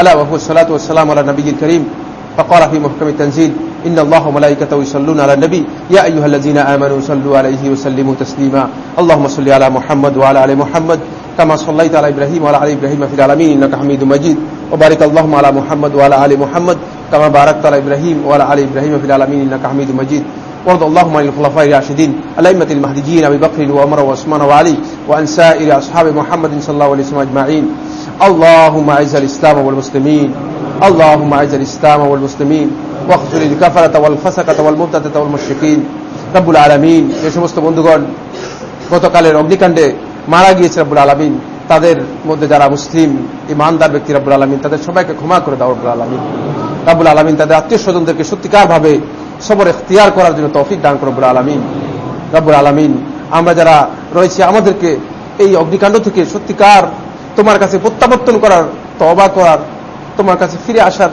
ألا وهو الصلاة والسلام على النبي الكريم فقال في محكم التنزيل إن الله وملائكته يصلون على النبي يا أيها الذين آمنوا صلوا عليه وسلموا تسليما اللهم صل على محمد وعلى آل محمد كما صليت على إبراهيم وعلى آل إبراهيم في العالمين إنك حميد مجيد وبارك اللهم على محمد وعلى آل محمد كما باركت على إبراهيم وعلى آل إبراهيم في العالمين إنك حميد مجيد وارض اللهم عن الخلفاء الراشدين الأئمة المهديين أبي بكر وعمر وعثمان وعلي وعن سائر أصحاب محمد صلى الله عليه وسلم أجمعين اللهم أعز الإسلام والمسلمين اللهم أعز الإسلام والمسلمين واخذل الكفرة والفسقة والمبتدة والمشركين رب العالمين যে সমস্ত বন্ধুগণ গতকালের অগ্নিকাণ্ডে মারা গিয়েছে রব্বুল আলমিন, তাদের মধ্যে যারা মুসলিম, ইমানদার ব্যক্তি রব্বুল আলমিন, তাদের সবাইকে ক্ষমা করে দাও রব্বুল আলমিন। রাবুল আলমিন তাদের আত্মীয় স্বজনদেরকে সত্যিকার ভাবে সবর এখতিয়ার করার জন্য তৌফিক দান করো রব্বুল আলমিন। রব্বুল আলমিন, আমরা যারা রয়েছি, আমাদেরকে এই অগ্নিকাণ্ড থেকে সত্যিকার তোমার কাছে প্রত্যাবর্তন করার তবা করার, তোমার কাছে ফিরে আসার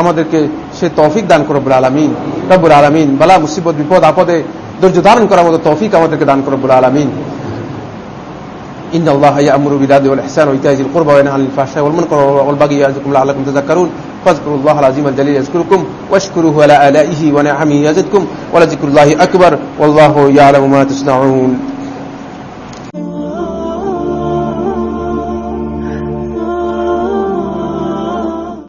আমাদেরকে সে তৌফিক দান করো রব্বুল আলমিন। রব্বুল আলমিন, বালা, মুসিবত, বিপদ, আপদে ধৈর্য ধারণ করার মতো তৌফিক আমাদেরকে দান করো রব্বুল আলমিন। إن الله يأمر بالعدل والإحسان وإيتاء ذي القربى وينهى عن الفحشاء والمنكر والبغي يعظكم لعلكم تذكرون. فاذكروا الله العظيم الجليل يذكركم واشكروه على آلائه ونعمه يزدكم ولذكر الله أكبر والله يعلم ما تصنعون.